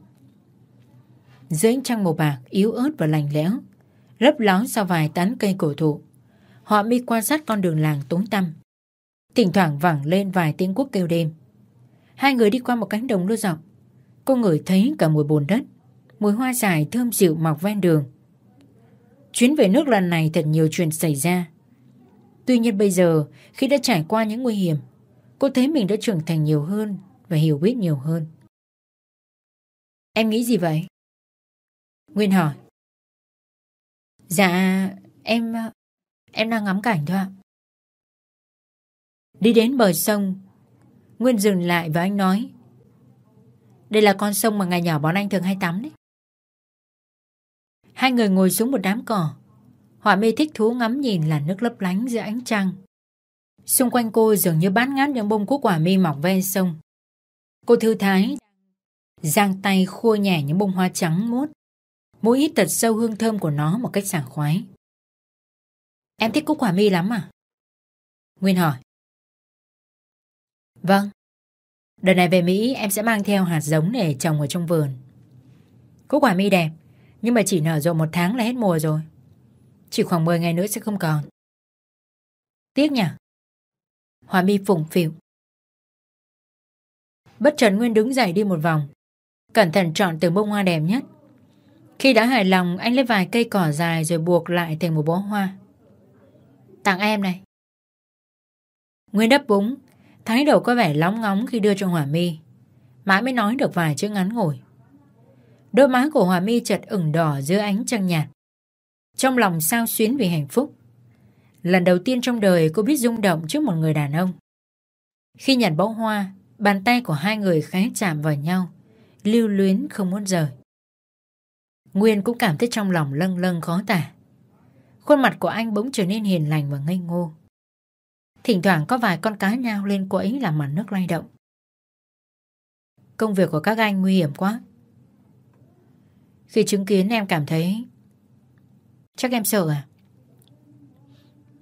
Dưới ánh trăng màu bạc yếu ớt và lành lẽo, lấp ló sau vài tán cây cổ thụ, họ mi quan sát con đường làng tối tăm. Thỉnh thoảng vẳng lên vài tiếng quốc kêu đêm. Hai người đi qua một cánh đồng lúa rộng. Cô ngửi thấy cả mùi bùn đất, mùi hoa dài thơm dịu mọc ven đường. Chuyến về nước lần này thật nhiều chuyện xảy ra. Tuy nhiên bây giờ, khi đã trải qua những nguy hiểm, cô thấy mình đã trưởng thành nhiều hơn và hiểu biết nhiều hơn. Em nghĩ gì vậy? Nguyên hỏi. Dạ, em... em đang ngắm cảnh thôi ạ. Đi đến bờ sông, Nguyên dừng lại và anh nói. Đây là con sông mà ngày nhỏ bọn anh thường hay tắm đấy. Hai người ngồi xuống một đám cỏ. Họa mê thích thú ngắm nhìn là nước lấp lánh giữa ánh trăng. Xung quanh cô dường như bát ngát những bông cúc quả mi mọc ven sông. Cô thư thái, giang tay khua nhẹ những bông hoa trắng mốt. Mũi hít thật sâu hương thơm của nó một cách sảng khoái. Em thích cúc quả mi lắm à? Nguyên hỏi. Vâng. Đợt này về Mỹ em sẽ mang theo hạt giống để trồng ở trong vườn. Cúc quả mi đẹp, nhưng mà chỉ nở rộ một tháng là hết mùa rồi. Chỉ khoảng 10 ngày nữa sẽ không còn. Tiếc nhỉ? Hòa mi phụng phịu. Bất chợt Nguyên đứng dậy đi một vòng. Cẩn thận chọn từng bông hoa đẹp nhất. Khi đã hài lòng, anh lấy vài cây cỏ dài rồi buộc lại thành một bó hoa. Tặng em này. Nguyên đắp búng, thái độ có vẻ lóng ngóng khi đưa cho Hòa mi. Mãi mới nói được vài chữ ngắn ngủi. Đôi má của Hòa mi chợt ửng đỏ dưới ánh trăng nhạt. Trong lòng sao xuyến vì hạnh phúc. Lần đầu tiên trong đời cô biết rung động trước một người đàn ông. Khi nhận bó hoa, bàn tay của hai người khẽ chạm vào nhau, lưu luyến không muốn rời. Nguyên cũng cảm thấy trong lòng lâng lâng khó tả. Khuôn mặt của anh bỗng trở nên hiền lành và ngây ngô. Thỉnh thoảng có vài con cá nhao lên quẫy làm mặt nước lay động. Công việc của các anh nguy hiểm quá. Khi chứng kiến em cảm thấy, Chắc em sợ à?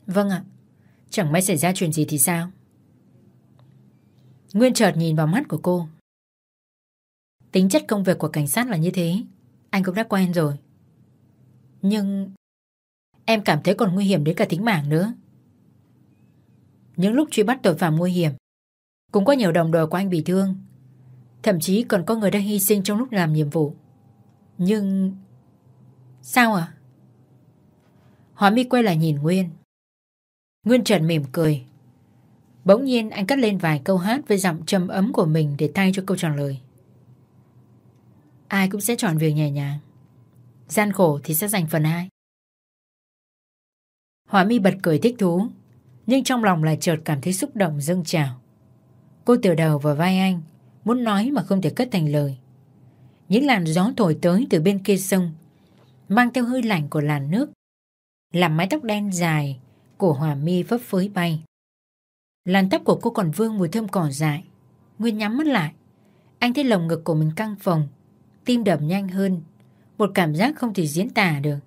Vâng ạ. Chẳng may xảy ra chuyện gì thì sao? Nguyên chợt nhìn vào mắt của cô. Tính chất công việc của cảnh sát là như thế. Anh cũng đã quen rồi. Nhưng... Em cảm thấy còn nguy hiểm đến cả tính mạng nữa. Những lúc truy bắt tội phạm nguy hiểm, cũng có nhiều đồng đội của anh bị thương. Thậm chí còn có người đã hy sinh trong lúc làm nhiệm vụ. Nhưng... Sao à? Hóa mi quay lại nhìn Nguyên. Nguyên Trần mỉm cười. Bỗng nhiên anh cất lên vài câu hát với giọng trầm ấm của mình để thay cho câu trả lời. Ai cũng sẽ chọn việc nhẹ nhàng. Gian khổ thì sẽ dành phần ai. Hòa mi bật cười thích thú, nhưng trong lòng lại chợt cảm thấy xúc động dâng trào. Cô tựa đầu vào vai anh, muốn nói mà không thể cất thành lời. Những làn gió thổi tới từ bên kia sông, mang theo hơi lạnh của làn nước, làm mái tóc đen dài của Hòa mi vấp phới bay. Làn tóc của cô còn vương mùi thơm cỏ dại. Nguyên nhắm mắt lại. Anh thấy lồng ngực của mình căng phồng, tim đập nhanh hơn, một cảm giác không thể diễn tả được.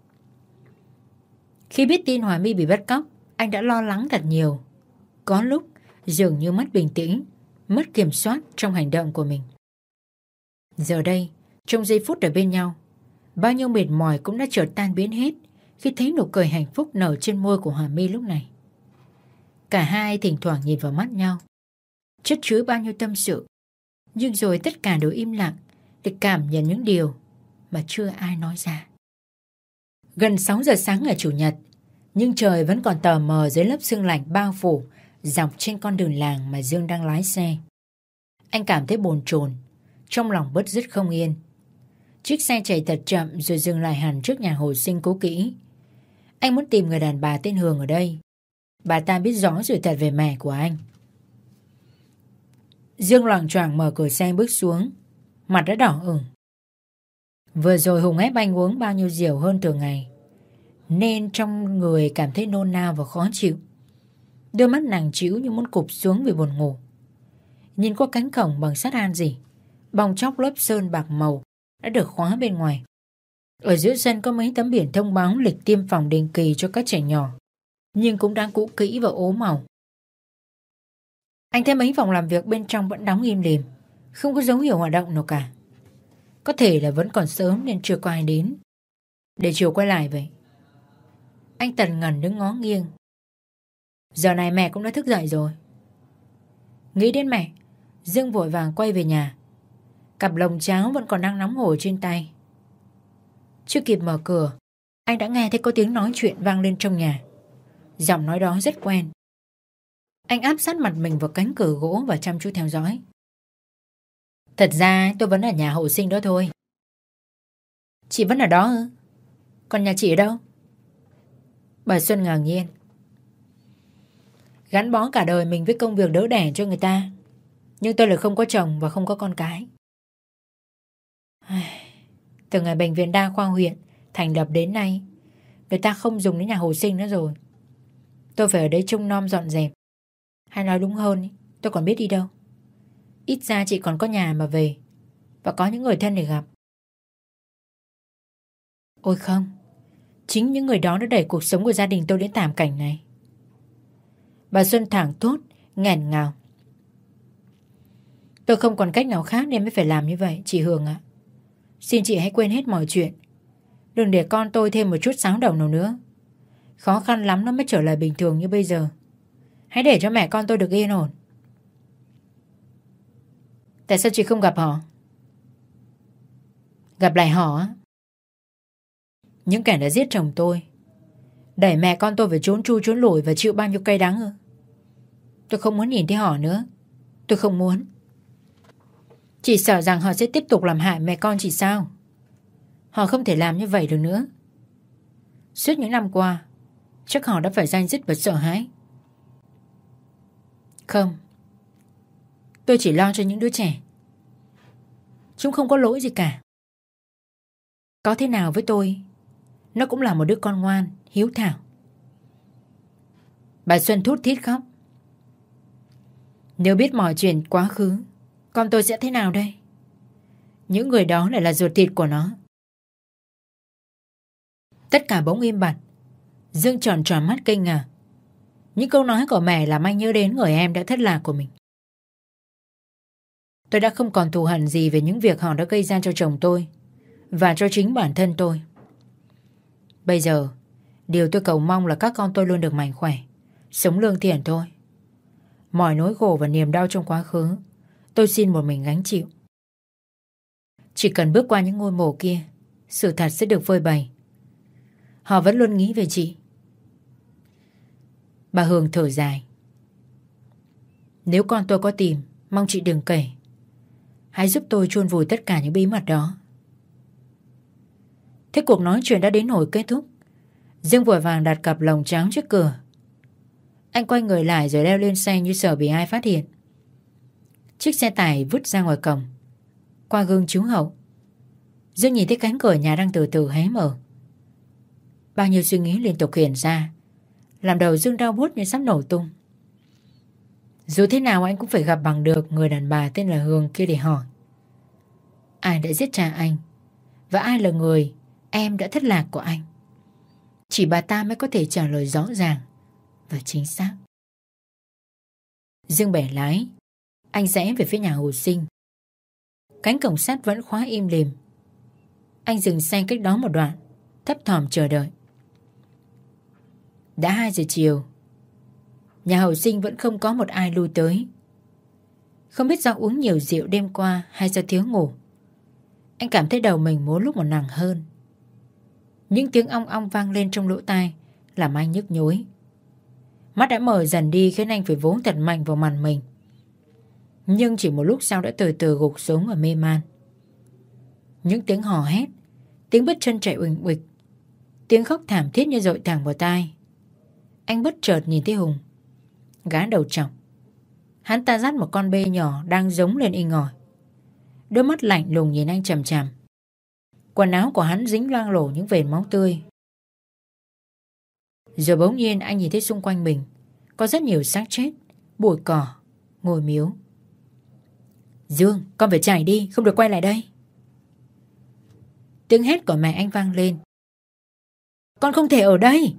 Khi biết tin Hòa mi bị bắt cóc, anh đã lo lắng thật nhiều. Có lúc dường như mất bình tĩnh, mất kiểm soát trong hành động của mình. Giờ đây, trong giây phút ở bên nhau, bao nhiêu mệt mỏi cũng đã trở tan biến hết khi thấy nụ cười hạnh phúc nở trên môi của Hòa My lúc này. Cả hai thỉnh thoảng nhìn vào mắt nhau, chất chứa bao nhiêu tâm sự, nhưng rồi tất cả đều im lặng để cảm nhận những điều mà chưa ai nói ra. Gần 6 giờ sáng ngày Chủ nhật, nhưng trời vẫn còn tờ mờ dưới lớp sương lạnh bao phủ dọc trên con đường làng mà Dương đang lái xe. Anh cảm thấy bồn chồn, trong lòng bứt rứt không yên. Chiếc xe chạy thật chậm rồi dừng lại hẳn trước nhà hồi sinh cố kỹ. Anh muốn tìm người đàn bà tên Hường ở đây. Bà ta biết rõ sự thật về mẹ của anh. Dương loàng choàng mở cửa xe bước xuống, mặt đã đỏ ửng. Vừa rồi Hùng ép anh uống bao nhiêu rượu hơn thường ngày, nên trong người cảm thấy nôn nao và khó chịu. Đôi mắt nàng chịu như muốn cụp xuống vì buồn ngủ. Nhìn qua cánh cổng bằng sắt an gì, bong chóc lớp sơn bạc màu đã được khóa bên ngoài. Ở giữa sân có mấy tấm biển thông báo lịch tiêm phòng định kỳ cho các trẻ nhỏ, nhưng cũng đang cũ kỹ và ố màu. Anh thấy mấy phòng làm việc bên trong vẫn đóng im lìm, không có dấu hiệu hoạt động nào cả. Có thể là vẫn còn sớm nên chưa có ai đến. Để chiều quay lại vậy. Anh Tần ngẩn đứng ngó nghiêng. Giờ này mẹ cũng đã thức dậy rồi. Nghĩ đến mẹ, Dương vội vàng quay về nhà. Cặp lồng cháo vẫn còn đang nóng hổi trên tay. Chưa kịp mở cửa, anh đã nghe thấy có tiếng nói chuyện vang lên trong nhà. Giọng nói đó rất quen. Anh áp sát mặt mình vào cánh cửa gỗ và chăm chú theo dõi. Thật ra tôi vẫn ở nhà hậu sinh đó thôi. Chị vẫn ở đó ư? Còn nhà chị ở đâu? Bà Xuân ngạc nhiên. Gắn bó cả đời mình với công việc đỡ đẻ cho người ta. Nhưng tôi lại không có chồng và không có con cái. Từ ngày bệnh viện đa khoa huyện thành lập đến nay, người ta không dùng đến nhà hồi sinh nữa rồi. Tôi phải ở đây trông nom dọn dẹp. Hay nói đúng hơn, tôi còn biết đi đâu. Ít ra chị còn có nhà mà về, và có những người thân để gặp. Ôi không, chính những người đó đã đẩy cuộc sống của gia đình tôi đến tạm cảnh này. Bà Xuân thẳng thốt, nghẹn ngào. Tôi không còn cách nào khác nên mới phải làm như vậy, chị Hường ạ. Xin chị hãy quên hết mọi chuyện. Đừng để con tôi thêm một chút sáng đầu nào nữa. Khó khăn lắm nó mới trở lại bình thường như bây giờ. Hãy để cho mẹ con tôi được yên ổn. Tại sao chị không gặp họ? Gặp lại họ á? Những kẻ đã giết chồng tôi. Đẩy mẹ con tôi phải trốn chui trốn lủi Và chịu bao nhiêu cay đắng ư? Tôi không muốn nhìn thấy họ nữa. Tôi không muốn. Chị sợ rằng họ sẽ tiếp tục làm hại mẹ con chị sao? Họ không thể làm như vậy được nữa. Suốt những năm qua, Chắc họ đã phải danh dứt và sợ hãi. Không. Tôi chỉ lo cho những đứa trẻ. Chúng không có lỗi gì cả. Có thế nào với tôi? Nó cũng là một đứa con ngoan, Hiếu thảo. Bà Xuân thút thít khóc. Nếu biết mọi chuyện quá khứ, Con tôi sẽ thế nào đây? Những người đó lại là ruột thịt của nó. Tất cả bỗng im bặt. Dương tròn tròn mắt kinh ngạc. Những câu nói của mẹ làm anh nhớ đến người em đã thất lạc của mình. Tôi đã không còn thù hận gì về những việc họ đã gây ra cho chồng tôi và cho chính bản thân tôi. Bây giờ, điều tôi cầu mong là các con tôi luôn được mạnh khỏe, sống lương thiện thôi. Mọi nỗi khổ và niềm đau trong quá khứ, tôi xin một mình gánh chịu. Chỉ cần bước qua những ngôi mộ kia, sự thật sẽ được phơi bày. Họ vẫn luôn nghĩ về chị. Bà Hương thở dài. Nếu con tôi có tìm, mong chị đừng kể. Hãy giúp tôi chôn vùi tất cả những bí mật đó. Thế cuộc nói chuyện đã đến hồi kết thúc. Dương vội vàng đặt cặp lồng trắng trước cửa. Anh quay người lại rồi leo lên xe như sợ bị ai phát hiện. Chiếc xe tải vứt ra ngoài cổng. Qua gương chiếu hậu. Dương nhìn thấy cánh cửa nhà đang từ từ hé mở. Bao nhiêu suy nghĩ liên tục hiện ra. Làm đầu Dương đau bút như sắp nổ tung. Dù thế nào anh cũng phải gặp bằng được người đàn bà tên là Hương kia để hỏi. Ai đã giết cha anh? Và ai là người em đã thất lạc của anh? Chỉ bà ta mới có thể trả lời rõ ràng và chính xác. Dương bẻ lái, anh rẽ về phía nhà hồ sinh. Cánh cổng sắt vẫn khóa im lìm. Anh dừng xe cách đó một đoạn, thấp thỏm chờ đợi. Đã 2 giờ chiều, Nhà hậu sinh vẫn không có một ai lui tới. Không biết do uống nhiều rượu đêm qua Hay do thiếu ngủ, Anh cảm thấy đầu mình mỗi lúc một nặng hơn. Những tiếng ong ong vang lên trong lỗ tai, Làm anh nhức nhối. Mắt đã mở dần đi khiến anh phải vốn thật mạnh vào màn mình. Nhưng chỉ một lúc sau đã từ từ gục xuống ở mê man. Những tiếng hò hét, Tiếng bước chân chạy uỳnh uịch Tiếng khóc thảm thiết như dội thẳng vào tai. Anh bất chợt nhìn thấy Hùng. Gã đầu trọc Hắn ta dắt một con bê nhỏ đang giống lên y ngòi. Đôi mắt lạnh lùng nhìn anh chầm chầm. Quần áo của hắn dính loang lổ những vệt máu tươi. Rồi bỗng nhiên anh nhìn thấy xung quanh mình có rất nhiều xác chết, bụi cỏ, ngồi miếu. Dương, con phải chạy đi, không được quay lại đây. Tiếng hét của mẹ anh vang lên. Con không thể ở đây,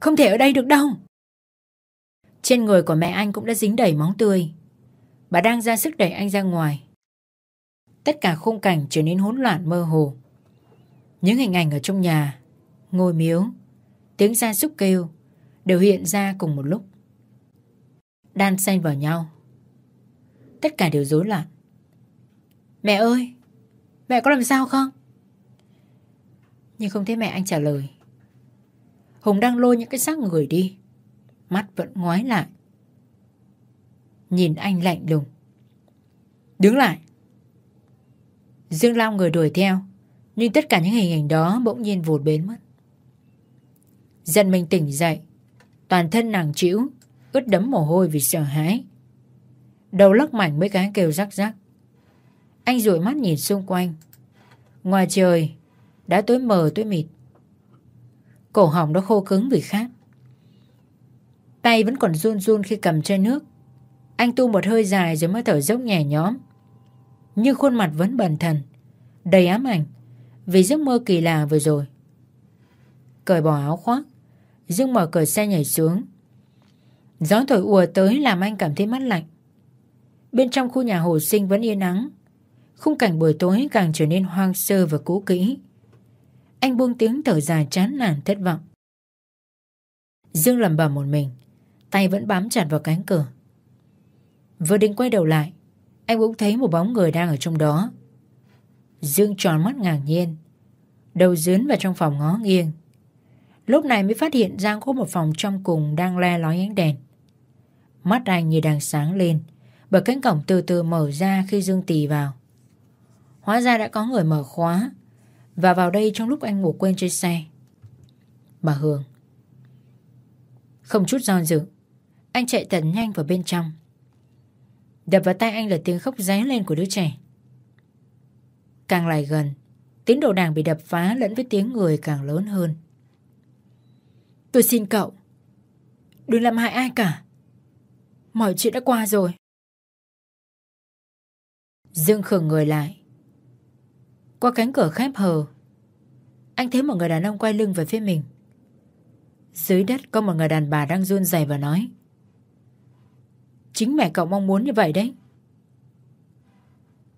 không thể ở đây được đâu. Trên người của mẹ anh cũng đã dính đầy máu tươi. Bà đang ra sức đẩy anh ra ngoài. Tất cả khung cảnh trở nên hỗn loạn mơ hồ. Những hình ảnh ở trong nhà, ngôi miếu, tiếng gia súc kêu đều hiện ra cùng một lúc. Đan xen vào nhau. Tất cả đều rối loạn. Mẹ ơi, mẹ có làm sao không? Nhưng không thấy mẹ anh trả lời. Hùng đang lôi những cái xác người đi. Mắt vẫn ngoái lại. Nhìn anh lạnh lùng. Đứng lại. Dương Long người đuổi theo. Nhưng tất cả những hình ảnh đó bỗng nhiên vụt bến mất. Dân mình tỉnh dậy. Toàn thân nàng chịu, ướt đấm mồ hôi vì sợ hãi. Đầu lắc mảnh mấy cái kêu rắc rắc. Anh rủi mắt nhìn xung quanh. Ngoài trời, đã tối mờ tối mịt. Cổ họng đã khô cứng vì khát. Tay vẫn còn run run khi cầm chai nước. Anh tu một hơi dài rồi mới thở dốc nhẹ nhõm. Nhưng khuôn mặt vẫn bần thần, đầy ám ảnh vì giấc mơ kỳ lạ vừa rồi. Cởi bỏ áo khoác, Dương mở cửa xe nhảy xuống. Gió thổi ùa tới làm anh cảm thấy mát lạnh. Bên trong khu nhà hồ sinh vẫn yên ắng. Khung cảnh buổi tối càng trở nên hoang sơ và cũ kỹ. Anh buông tiếng thở dài chán nản thất vọng. Dương lầm bầm một mình, tay vẫn bám chặt vào cánh cửa. Vừa định quay đầu lại, anh cũng thấy một bóng người đang ở trong đó. Dương tròn mắt ngạc nhiên, đầu dướn vào trong phòng ngó nghiêng. Lúc này mới phát hiện Giang có một phòng trong cùng đang le lói ánh đèn. Mắt anh như đang sáng lên, bởi cánh cổng từ từ mở ra khi Dương tì vào. Hóa ra đã có người mở khóa và vào đây trong lúc anh ngủ quên trên xe. Bà Hương. Không chút do dự, anh chạy thật nhanh vào bên trong. Đập vào tay anh là tiếng khóc ré lên của đứa trẻ. Càng lại gần, tiếng đồ đàng bị đập phá lẫn với tiếng người càng lớn hơn. Tôi xin cậu, đừng làm hại ai cả. Mọi chuyện đã qua rồi. Dương khừng người lại. Qua cánh cửa khép hờ, anh thấy một người đàn ông quay lưng về phía mình. Dưới đất có một người đàn bà đang run rẩy và nói Chính mẹ cậu mong muốn như vậy đấy.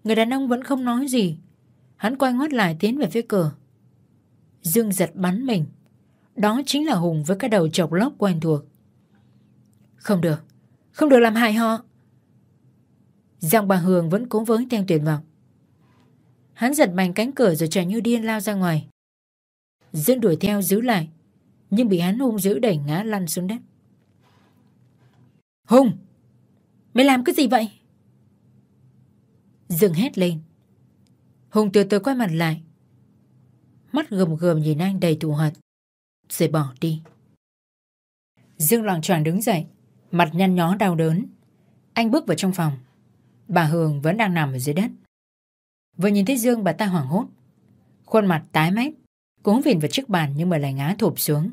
Người đàn ông vẫn không nói gì. Hắn quay ngoắt lại tiến về phía cửa. Dương giật bắn mình. Đó chính là Hùng với cái đầu chọc lóc quen thuộc. Không được. Không được làm hại họ. Giọng bà Hường vẫn cố với theo tuyệt vọng. Hắn giật mạnh cánh cửa rồi chạy như điên lao ra ngoài. Dương đuổi theo giữ lại, Nhưng bị hắn hung dữ đẩy ngã lăn xuống đất. Hùng! Mày làm cái gì vậy? Dương hét lên. Hùng từ từ quay mặt lại. Mắt gầm gầm nhìn anh đầy thù hận. Rồi bỏ đi. Dương loạn tròn đứng dậy Mặt nhăn nhó đau đớn. Anh bước vào trong phòng. Bà Hường vẫn đang nằm ở dưới đất. Vừa nhìn thấy Dương bà ta hoảng hốt. Khuôn mặt tái mét Cố vìn vào chiếc bàn nhưng mà lại ngã thụp xuống.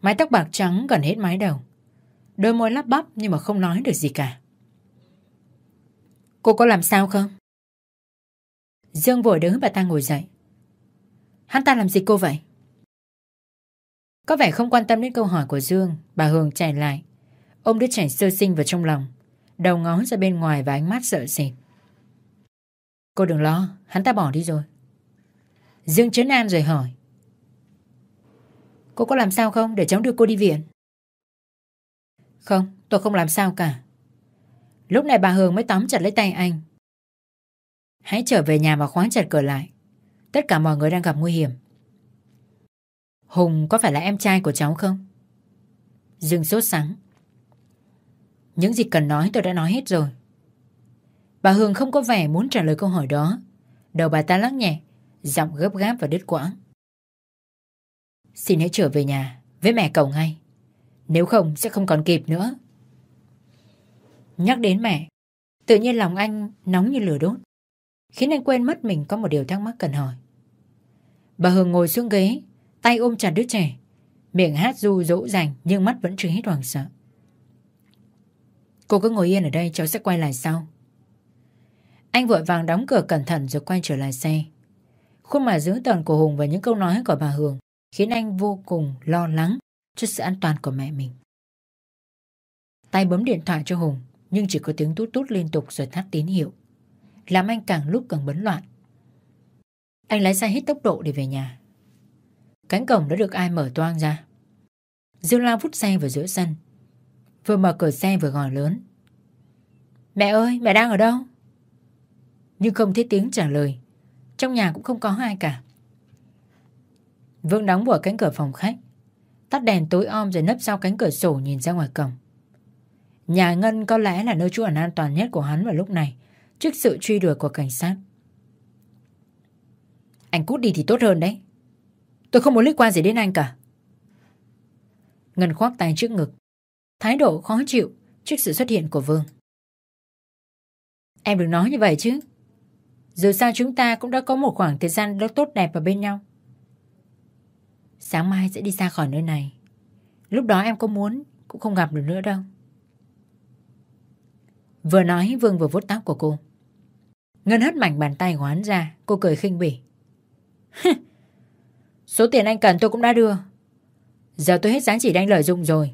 Mái tóc bạc trắng gần hết mái đầu Đôi môi lắp bắp nhưng mà không nói được gì cả. Cô có làm sao không? Dương vội đỡ bà ta ngồi dậy. Hắn ta làm gì cô vậy? Có vẻ không quan tâm đến câu hỏi của Dương. Bà Hường chạy lại. Ôm đứa trẻ sơ sinh vào trong lòng. Đầu ngó ra bên ngoài và ánh mắt sợ sệt. Cô đừng lo, Hắn ta bỏ đi rồi. Dương chấn an rồi hỏi. Cô có làm sao không? Để cháu đưa cô đi viện. Không, tôi không làm sao cả. Lúc này bà Hường mới tóm chặt lấy tay anh. Hãy trở về nhà và khóa chặt cửa lại. Tất cả mọi người đang gặp nguy hiểm. Hùng có phải là em trai của cháu không? Dương sốt sắng. Những gì cần nói tôi đã nói hết rồi. Bà Hương không có vẻ muốn trả lời câu hỏi đó. Đầu bà ta lắc nhẹ, Giọng gấp gáp và đứt quãng. Xin hãy trở về nhà Với mẹ cậu ngay. Nếu không sẽ không còn kịp nữa Nhắc đến mẹ, tự nhiên lòng anh nóng như lửa đốt, khiến anh quên mất mình có một điều thắc mắc cần hỏi. Bà Hường ngồi xuống ghế, tay ôm chặt đứa trẻ, miệng hát du dỗ dành nhưng mắt vẫn chưa hết hoàng sợ. Cô cứ ngồi yên ở đây cháu sẽ quay lại sau. Anh vội vàng đóng cửa cẩn thận rồi quay trở lại xe. Khuôn mặt dữ tợn của Hùng và những câu nói của bà Hường khiến anh vô cùng lo lắng cho sự an toàn của mẹ mình. Tay bấm điện thoại cho Hùng nhưng chỉ có tiếng tút tút liên tục rồi thắt tín hiệu. Làm anh càng lúc càng bấn loạn. Anh lái xe hết tốc độ để về nhà. Cánh cổng đã được ai mở toang ra. Dương Lao vút xe vào giữa sân. Vừa mở cửa xe vừa gọi lớn. Mẹ ơi, mẹ đang ở đâu? Nhưng không thấy tiếng trả lời. Trong nhà cũng không có ai cả. Vương đóng mở cánh cửa phòng khách. Tắt đèn tối om rồi nấp sau cánh cửa sổ nhìn ra ngoài cổng. Nhà Ngân có lẽ là nơi trú ẩn an toàn nhất của hắn vào lúc này, trước sự truy đuổi của cảnh sát. Anh cút đi thì tốt hơn đấy. Tôi không muốn liên quan gì đến anh cả. Ngân khoác tay trước ngực, thái độ khó chịu trước sự xuất hiện của Vương. Em đừng nói như vậy chứ. Dù sao chúng ta cũng đã có một khoảng thời gian rất tốt đẹp ở bên nhau. Sáng mai sẽ đi xa khỏi nơi này. Lúc đó em có muốn cũng không gặp được nữa đâu. Vừa nói Vương vừa vuốt tóc của cô. Ngân hất mảnh bàn tay của hắn ra, cô cười khinh bỉ. Số tiền anh cần tôi cũng đã đưa. Giờ tôi hết giá trị đang lợi dụng rồi.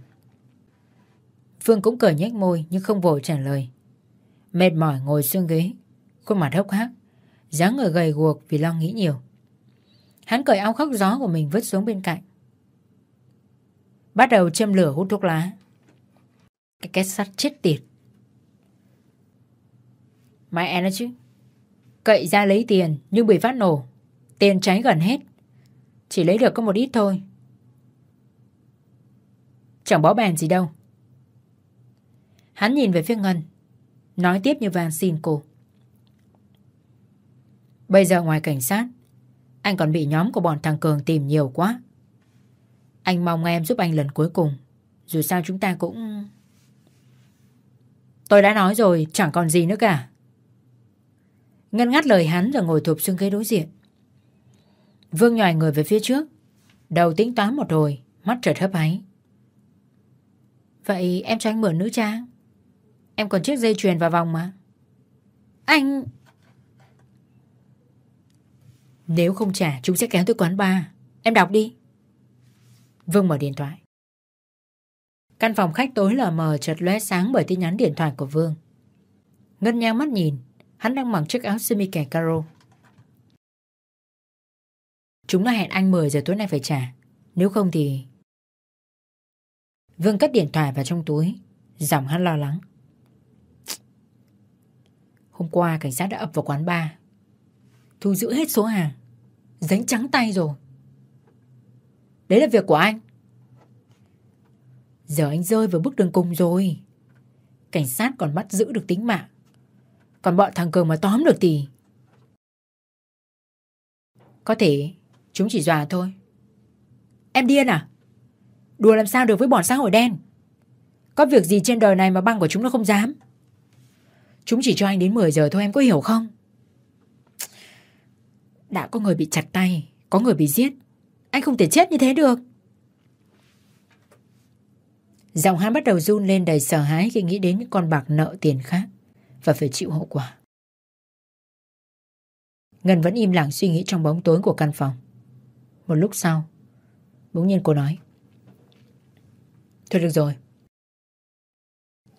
Phương cũng cười nhếch môi nhưng không vội trả lời. Mệt mỏi ngồi xương ghế, khuôn mặt hốc hác, dáng người gầy guộc vì lo nghĩ nhiều. Hắn cởi áo khóc gió của mình vứt xuống bên cạnh. Bắt đầu châm lửa hút thuốc lá. Cái két sắt chết tiệt. Mẹ nó chứ. Cậy ra lấy tiền nhưng bị phát nổ. Tiền cháy gần hết. Chỉ lấy được có một ít thôi. Chẳng bó bèn gì đâu. Hắn nhìn về phía Ngân. Nói tiếp như vàng xin cô. Bây giờ ngoài cảnh sát, anh còn bị nhóm của bọn thằng Cường tìm nhiều quá. Anh mong em giúp anh lần cuối cùng. Dù sao chúng ta cũng... Tôi đã nói rồi, chẳng còn gì nữa cả. Ngân ngắt lời hắn rồi ngồi thụp xuống ghế đối diện. Vương nhòi người về phía trước. Đầu tính toán một hồi, mắt trợt hấp háy. Vậy em cho anh mượn nữ trang. Em còn chiếc dây chuyền vào vòng mà. Anh... Nếu không trả, chúng sẽ kéo tới quán bar. Em đọc đi. Vương mở điện thoại. Căn phòng khách tối lờ mờ chợt lóe sáng bởi tin nhắn điện thoại của Vương. Ngân nhang mắt nhìn, Hắn đang mặc chiếc áo sơ mi kẻ caro. Chúng đã hẹn anh 10 giờ tối nay phải trả. Nếu không thì Vương cất điện thoại vào trong túi. Giọng hắn lo lắng. Hôm qua cảnh sát đã ập vào quán bar. Thu giữ hết số hàng. Dính trắng tay rồi. Đấy là việc của anh. Giờ anh rơi vào bước đường cùng rồi. Cảnh sát còn bắt giữ được tính mạng. Còn bọn thằng Cường mà tóm được thì Có thể Chúng chỉ dọa thôi. Em điên à? Đùa làm sao được với bọn xã hội đen? Có việc gì trên đời này mà băng của chúng nó không dám? Chúng chỉ cho anh đến 10 giờ thôi, em có hiểu không? Đã có người bị chặt tay, Có người bị giết. Anh không thể chết như thế được. Giọng hắn bắt đầu run lên đầy sợ hãi Khi nghĩ đến những con bạc nợ tiền khác Và phải chịu hậu quả. Ngân vẫn im lặng suy nghĩ trong bóng tối của căn phòng. Một lúc sau, Bỗng nhiên cô nói, Thôi được rồi.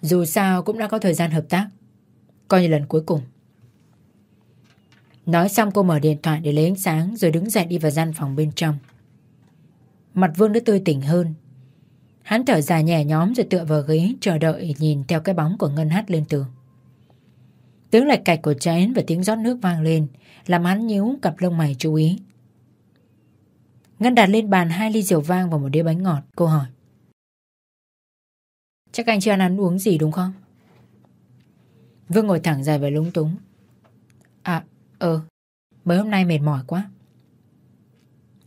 Dù sao cũng đã có thời gian hợp tác. Coi như lần cuối cùng Nói xong cô mở điện thoại để lấy ánh sáng rồi đứng dậy đi vào gian phòng bên trong. Mặt Vương đã tươi tỉnh hơn. Hắn thở dài nhẹ nhóm rồi tựa vào ghế chờ đợi nhìn theo cái bóng của Ngân hát lên tường. Tiếng lạch cạch của chén và tiếng rót nước vang lên làm hắn nhíu cặp lông mày chú ý. Ngân đặt lên bàn hai ly rượu vang và một đĩa bánh ngọt. Cô hỏi. Chắc anh chưa ăn, ăn uống gì đúng không? Vương ngồi thẳng dài và lúng túng. À, Ừ, mấy hôm nay mệt mỏi quá.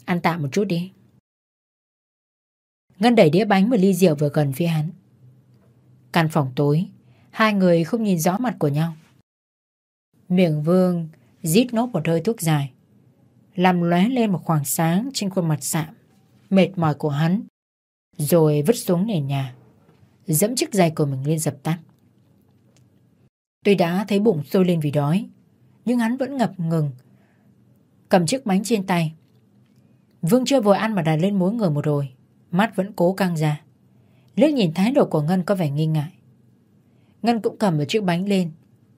Ăn tạm một chút đi. Ngân đẩy đĩa bánh và ly rượu vừa gần phía hắn. Căn phòng tối, Hai người không nhìn rõ mặt của nhau. Miệng Vương rít nốt một hơi thuốc dài, làm lóe lên một khoảng sáng trên khuôn mặt sạm, mệt mỏi của hắn, rồi vứt xuống nền nhà, dẫm chiếc giày của mình lên dập tắt. Tuy đã thấy bụng sôi lên vì đói, nhưng hắn vẫn ngập ngừng, cầm chiếc bánh trên tay. Vương chưa vội ăn mà đặt lên mối người một rồi, mắt vẫn cố căng ra. Liếc nhìn thái độ của Ngân có vẻ nghi ngại. Ngân cũng cầm một chiếc bánh lên,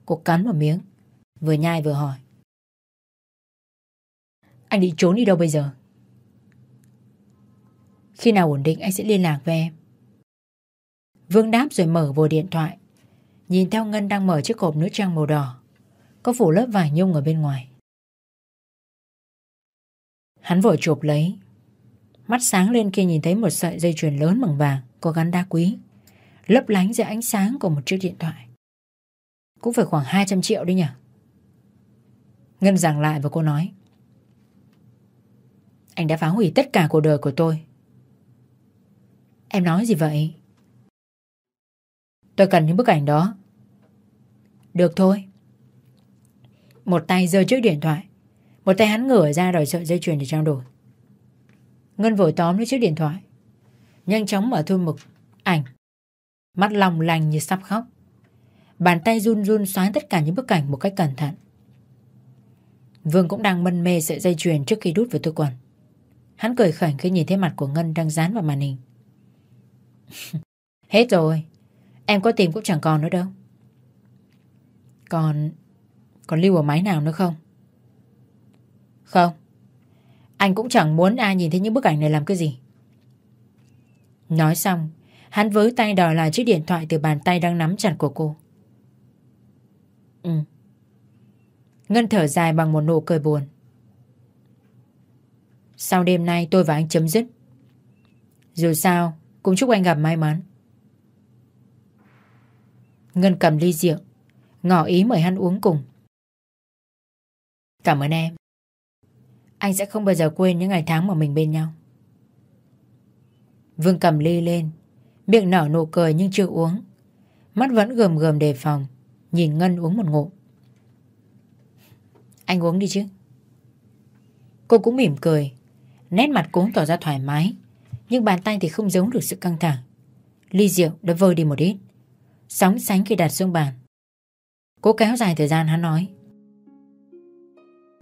cô cắn một miếng, vừa nhai vừa hỏi. Anh định trốn đi đâu bây giờ? Khi nào ổn định anh sẽ liên lạc với em. Vương đáp rồi mở vô điện thoại. Nhìn theo Ngân đang mở chiếc hộp nữ trang màu đỏ. Có phủ lớp vải nhung ở bên ngoài. Hắn vội chụp lấy. Mắt sáng lên khi nhìn thấy một sợi dây chuyền lớn bằng vàng có gắn đá quý. Lấp lánh dưới ánh sáng của một chiếc điện thoại. Cũng phải khoảng 200 triệu đi nhỉ? Ngân giảng lại và cô nói. Anh đã phá hủy tất cả cuộc đời của tôi. Em nói gì vậy? Tôi cần những bức ảnh đó. Được thôi. Một tay giơ chiếc điện thoại. Một tay hắn ngửa ra đòi sợi dây chuyền để trao đổi. Ngân vội tóm lấy chiếc điện thoại. Nhanh chóng mở thư mực. Ảnh. Mắt lòng lành như sắp khóc. Bàn tay run run xóa tất cả những bức ảnh một cách cẩn thận. Vương cũng đang mân mê sợi dây chuyền trước khi đút vào túi quần. Hắn cười khẩy khi nhìn thấy mặt của Ngân đang dán vào màn hình. Hết rồi. Em có tìm cũng chẳng còn nữa đâu. Còn... Còn lưu ở máy nào nữa không? Không. Anh cũng chẳng muốn ai nhìn thấy những bức ảnh này làm cái gì. Nói xong, hắn với tay đòi lại chiếc điện thoại từ bàn tay đang nắm chặt của cô. Ừ. Ngân thở dài bằng một nụ cười buồn. Sau đêm nay tôi và anh chấm dứt. Dù sao, cũng chúc anh gặp may mắn. Ngân cầm ly rượu, ngỏ ý mời hắn uống cùng. Cảm ơn em. Anh sẽ không bao giờ quên những ngày tháng mà mình bên nhau. Vương cầm ly lên, miệng nở nụ cười nhưng chưa uống. Mắt vẫn gườm gườm đề phòng, nhìn Ngân uống một ngụm. Anh uống đi chứ. Cô cũng mỉm cười, nét mặt cũng tỏ ra thoải mái, nhưng bàn tay thì không giấu được sự căng thẳng. Ly rượu đã vơi đi một ít, sóng sánh khi đặt xuống bàn. Cô kéo dài thời gian hắn nói.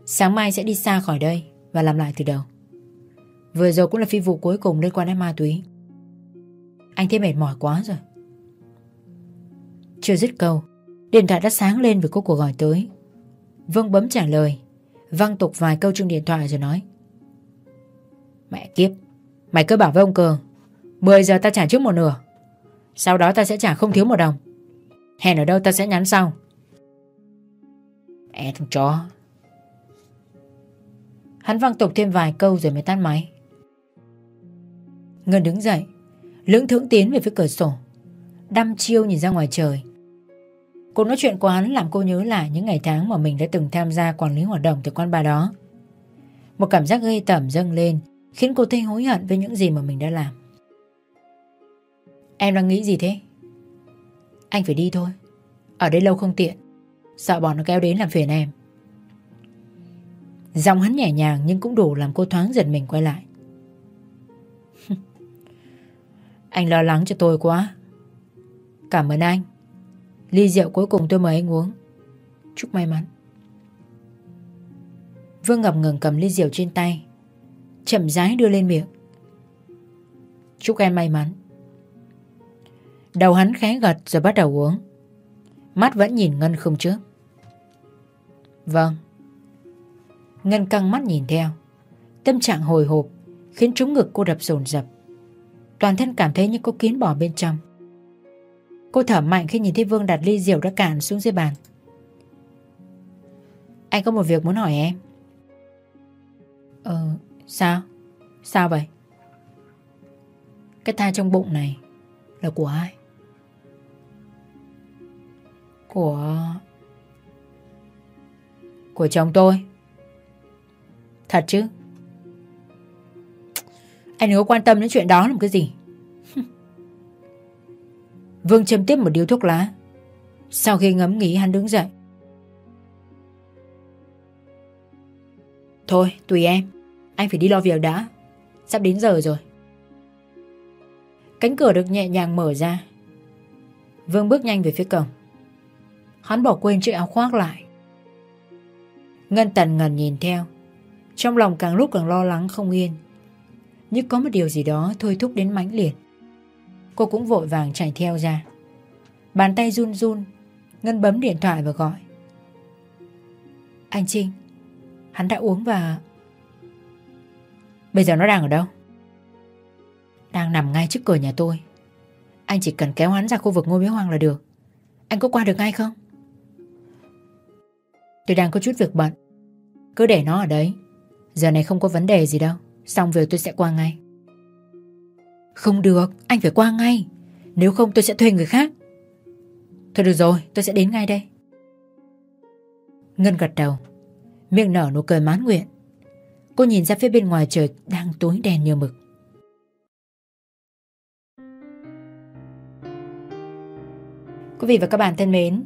Sáng mai sẽ đi xa khỏi đây và làm lại từ đầu. Vừa rồi cũng là phi vụ cuối cùng liên quan đến ma túy. Anh thấy mệt mỏi quá rồi. Chưa dứt câu, điện thoại đã sáng lên vì có cuộc gọi tới. Vương bấm trả lời, văng tục vài câu trên điện thoại rồi nói. Mẹ kiếp, mày cứ bảo với ông Cường, 10 giờ ta trả trước một nửa. Sau đó ta sẽ trả không thiếu một đồng. Hẹn ở đâu ta sẽ nhắn sau. Mẹ thằng chó, Hắn văng tục thêm vài câu rồi mới tắt máy. Ngân đứng dậy, lưỡng thưởng tiến về phía cửa sổ, đăm chiêu nhìn ra ngoài trời. Cuộc nói chuyện của hắn làm cô nhớ lại những ngày tháng mà mình đã từng tham gia quản lý hoạt động từ quán bar đó. Một cảm giác gây tẩm dâng lên khiến cô thấy hối hận với những gì mà mình đã làm. Em đang nghĩ gì thế? Anh phải đi thôi. Ở đây lâu không tiện. Sợ bọn nó kéo đến làm phiền em. Giọng hắn nhẹ nhàng nhưng cũng đủ làm cô thoáng giật mình quay lại. anh lo lắng cho tôi quá. Cảm ơn anh. Ly rượu cuối cùng tôi mời anh uống. Chúc may mắn. Vương ngập ngừng cầm ly rượu trên tay. Chậm rãi đưa lên miệng. Chúc em may mắn. Đầu hắn khẽ gật rồi bắt đầu uống. Mắt vẫn nhìn Ngân không trước. Vâng. Ngân căng mắt nhìn theo. Tâm trạng hồi hộp, Khiến trúng ngực cô đập dồn dập. Toàn thân cảm thấy như có kiến bò bên trong. Cô thở mạnh khi nhìn thấy Vương đặt ly rượu đã cạn xuống dưới bàn. Anh có một việc muốn hỏi em. Ờ Sao? Sao vậy? Cái thai trong bụng này Là của ai? Của Của chồng tôi. Thật chứ? Anh đừng có quan tâm đến chuyện đó làm cái gì? Vương châm tiếp một điếu thuốc lá. Sau khi ngấm nghĩ, hắn đứng dậy. Thôi, tùy em. Anh phải đi lo việc đã. Sắp đến giờ rồi. Cánh cửa được nhẹ nhàng mở ra. Vương bước nhanh về phía cổng. Hắn bỏ quên chiếc áo khoác lại. Ngân tần ngần nhìn theo. Trong lòng càng lúc càng lo lắng không yên. Nhưng có một điều gì đó thôi thúc đến mãnh liệt. Cô cũng vội vàng chạy theo ra. Bàn tay run run, Ngân bấm điện thoại và gọi. Anh Trinh, Hắn đã uống và Bây giờ nó đang ở đâu? Đang nằm ngay trước cửa nhà tôi. Anh chỉ cần kéo hắn ra khu vực ngôi miếu hoang là được. Anh có qua được ngay không? Tôi đang có chút việc bận. Cứ để nó ở đấy. Giờ này không có vấn đề gì đâu. Xong việc tôi sẽ qua ngay. Không được, Anh phải qua ngay. Nếu không tôi sẽ thuê người khác. Thôi được rồi, tôi sẽ đến ngay đây. Ngân gật đầu. Miệng nở nụ cười mãn nguyện. Cô nhìn ra phía bên ngoài trời đang tối đen như mực. Quý vị và các bạn thân mến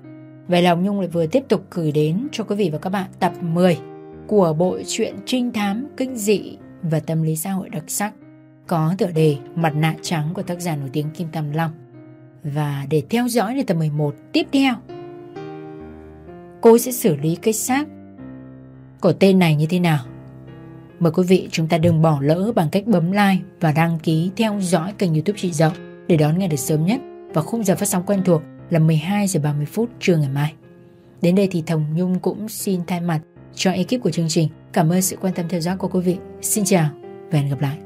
Vậy là Nhung lại vừa tiếp tục gửi đến cho quý vị và các bạn tập 10 của bộ truyện trinh thám kinh dị và tâm lý xã hội đặc sắc có tựa đề Mặt nạ trắng của tác giả nổi tiếng Kim Tam Long. Và để theo dõi đến tập 11 tiếp theo, cô sẽ xử lý cái xác của tên này như thế nào. Mời quý vị chúng ta đừng bỏ lỡ bằng cách bấm like và đăng ký theo dõi kênh youtube chị Dậu để đón nghe được sớm nhất và khung giờ phát sóng quen thuộc là 12 giờ 30 phút trưa ngày mai. Đến đây thì Thồng Nhung cũng xin thay mặt cho ekip của chương trình cảm ơn sự quan tâm theo dõi của quý vị. Xin chào và hẹn gặp lại.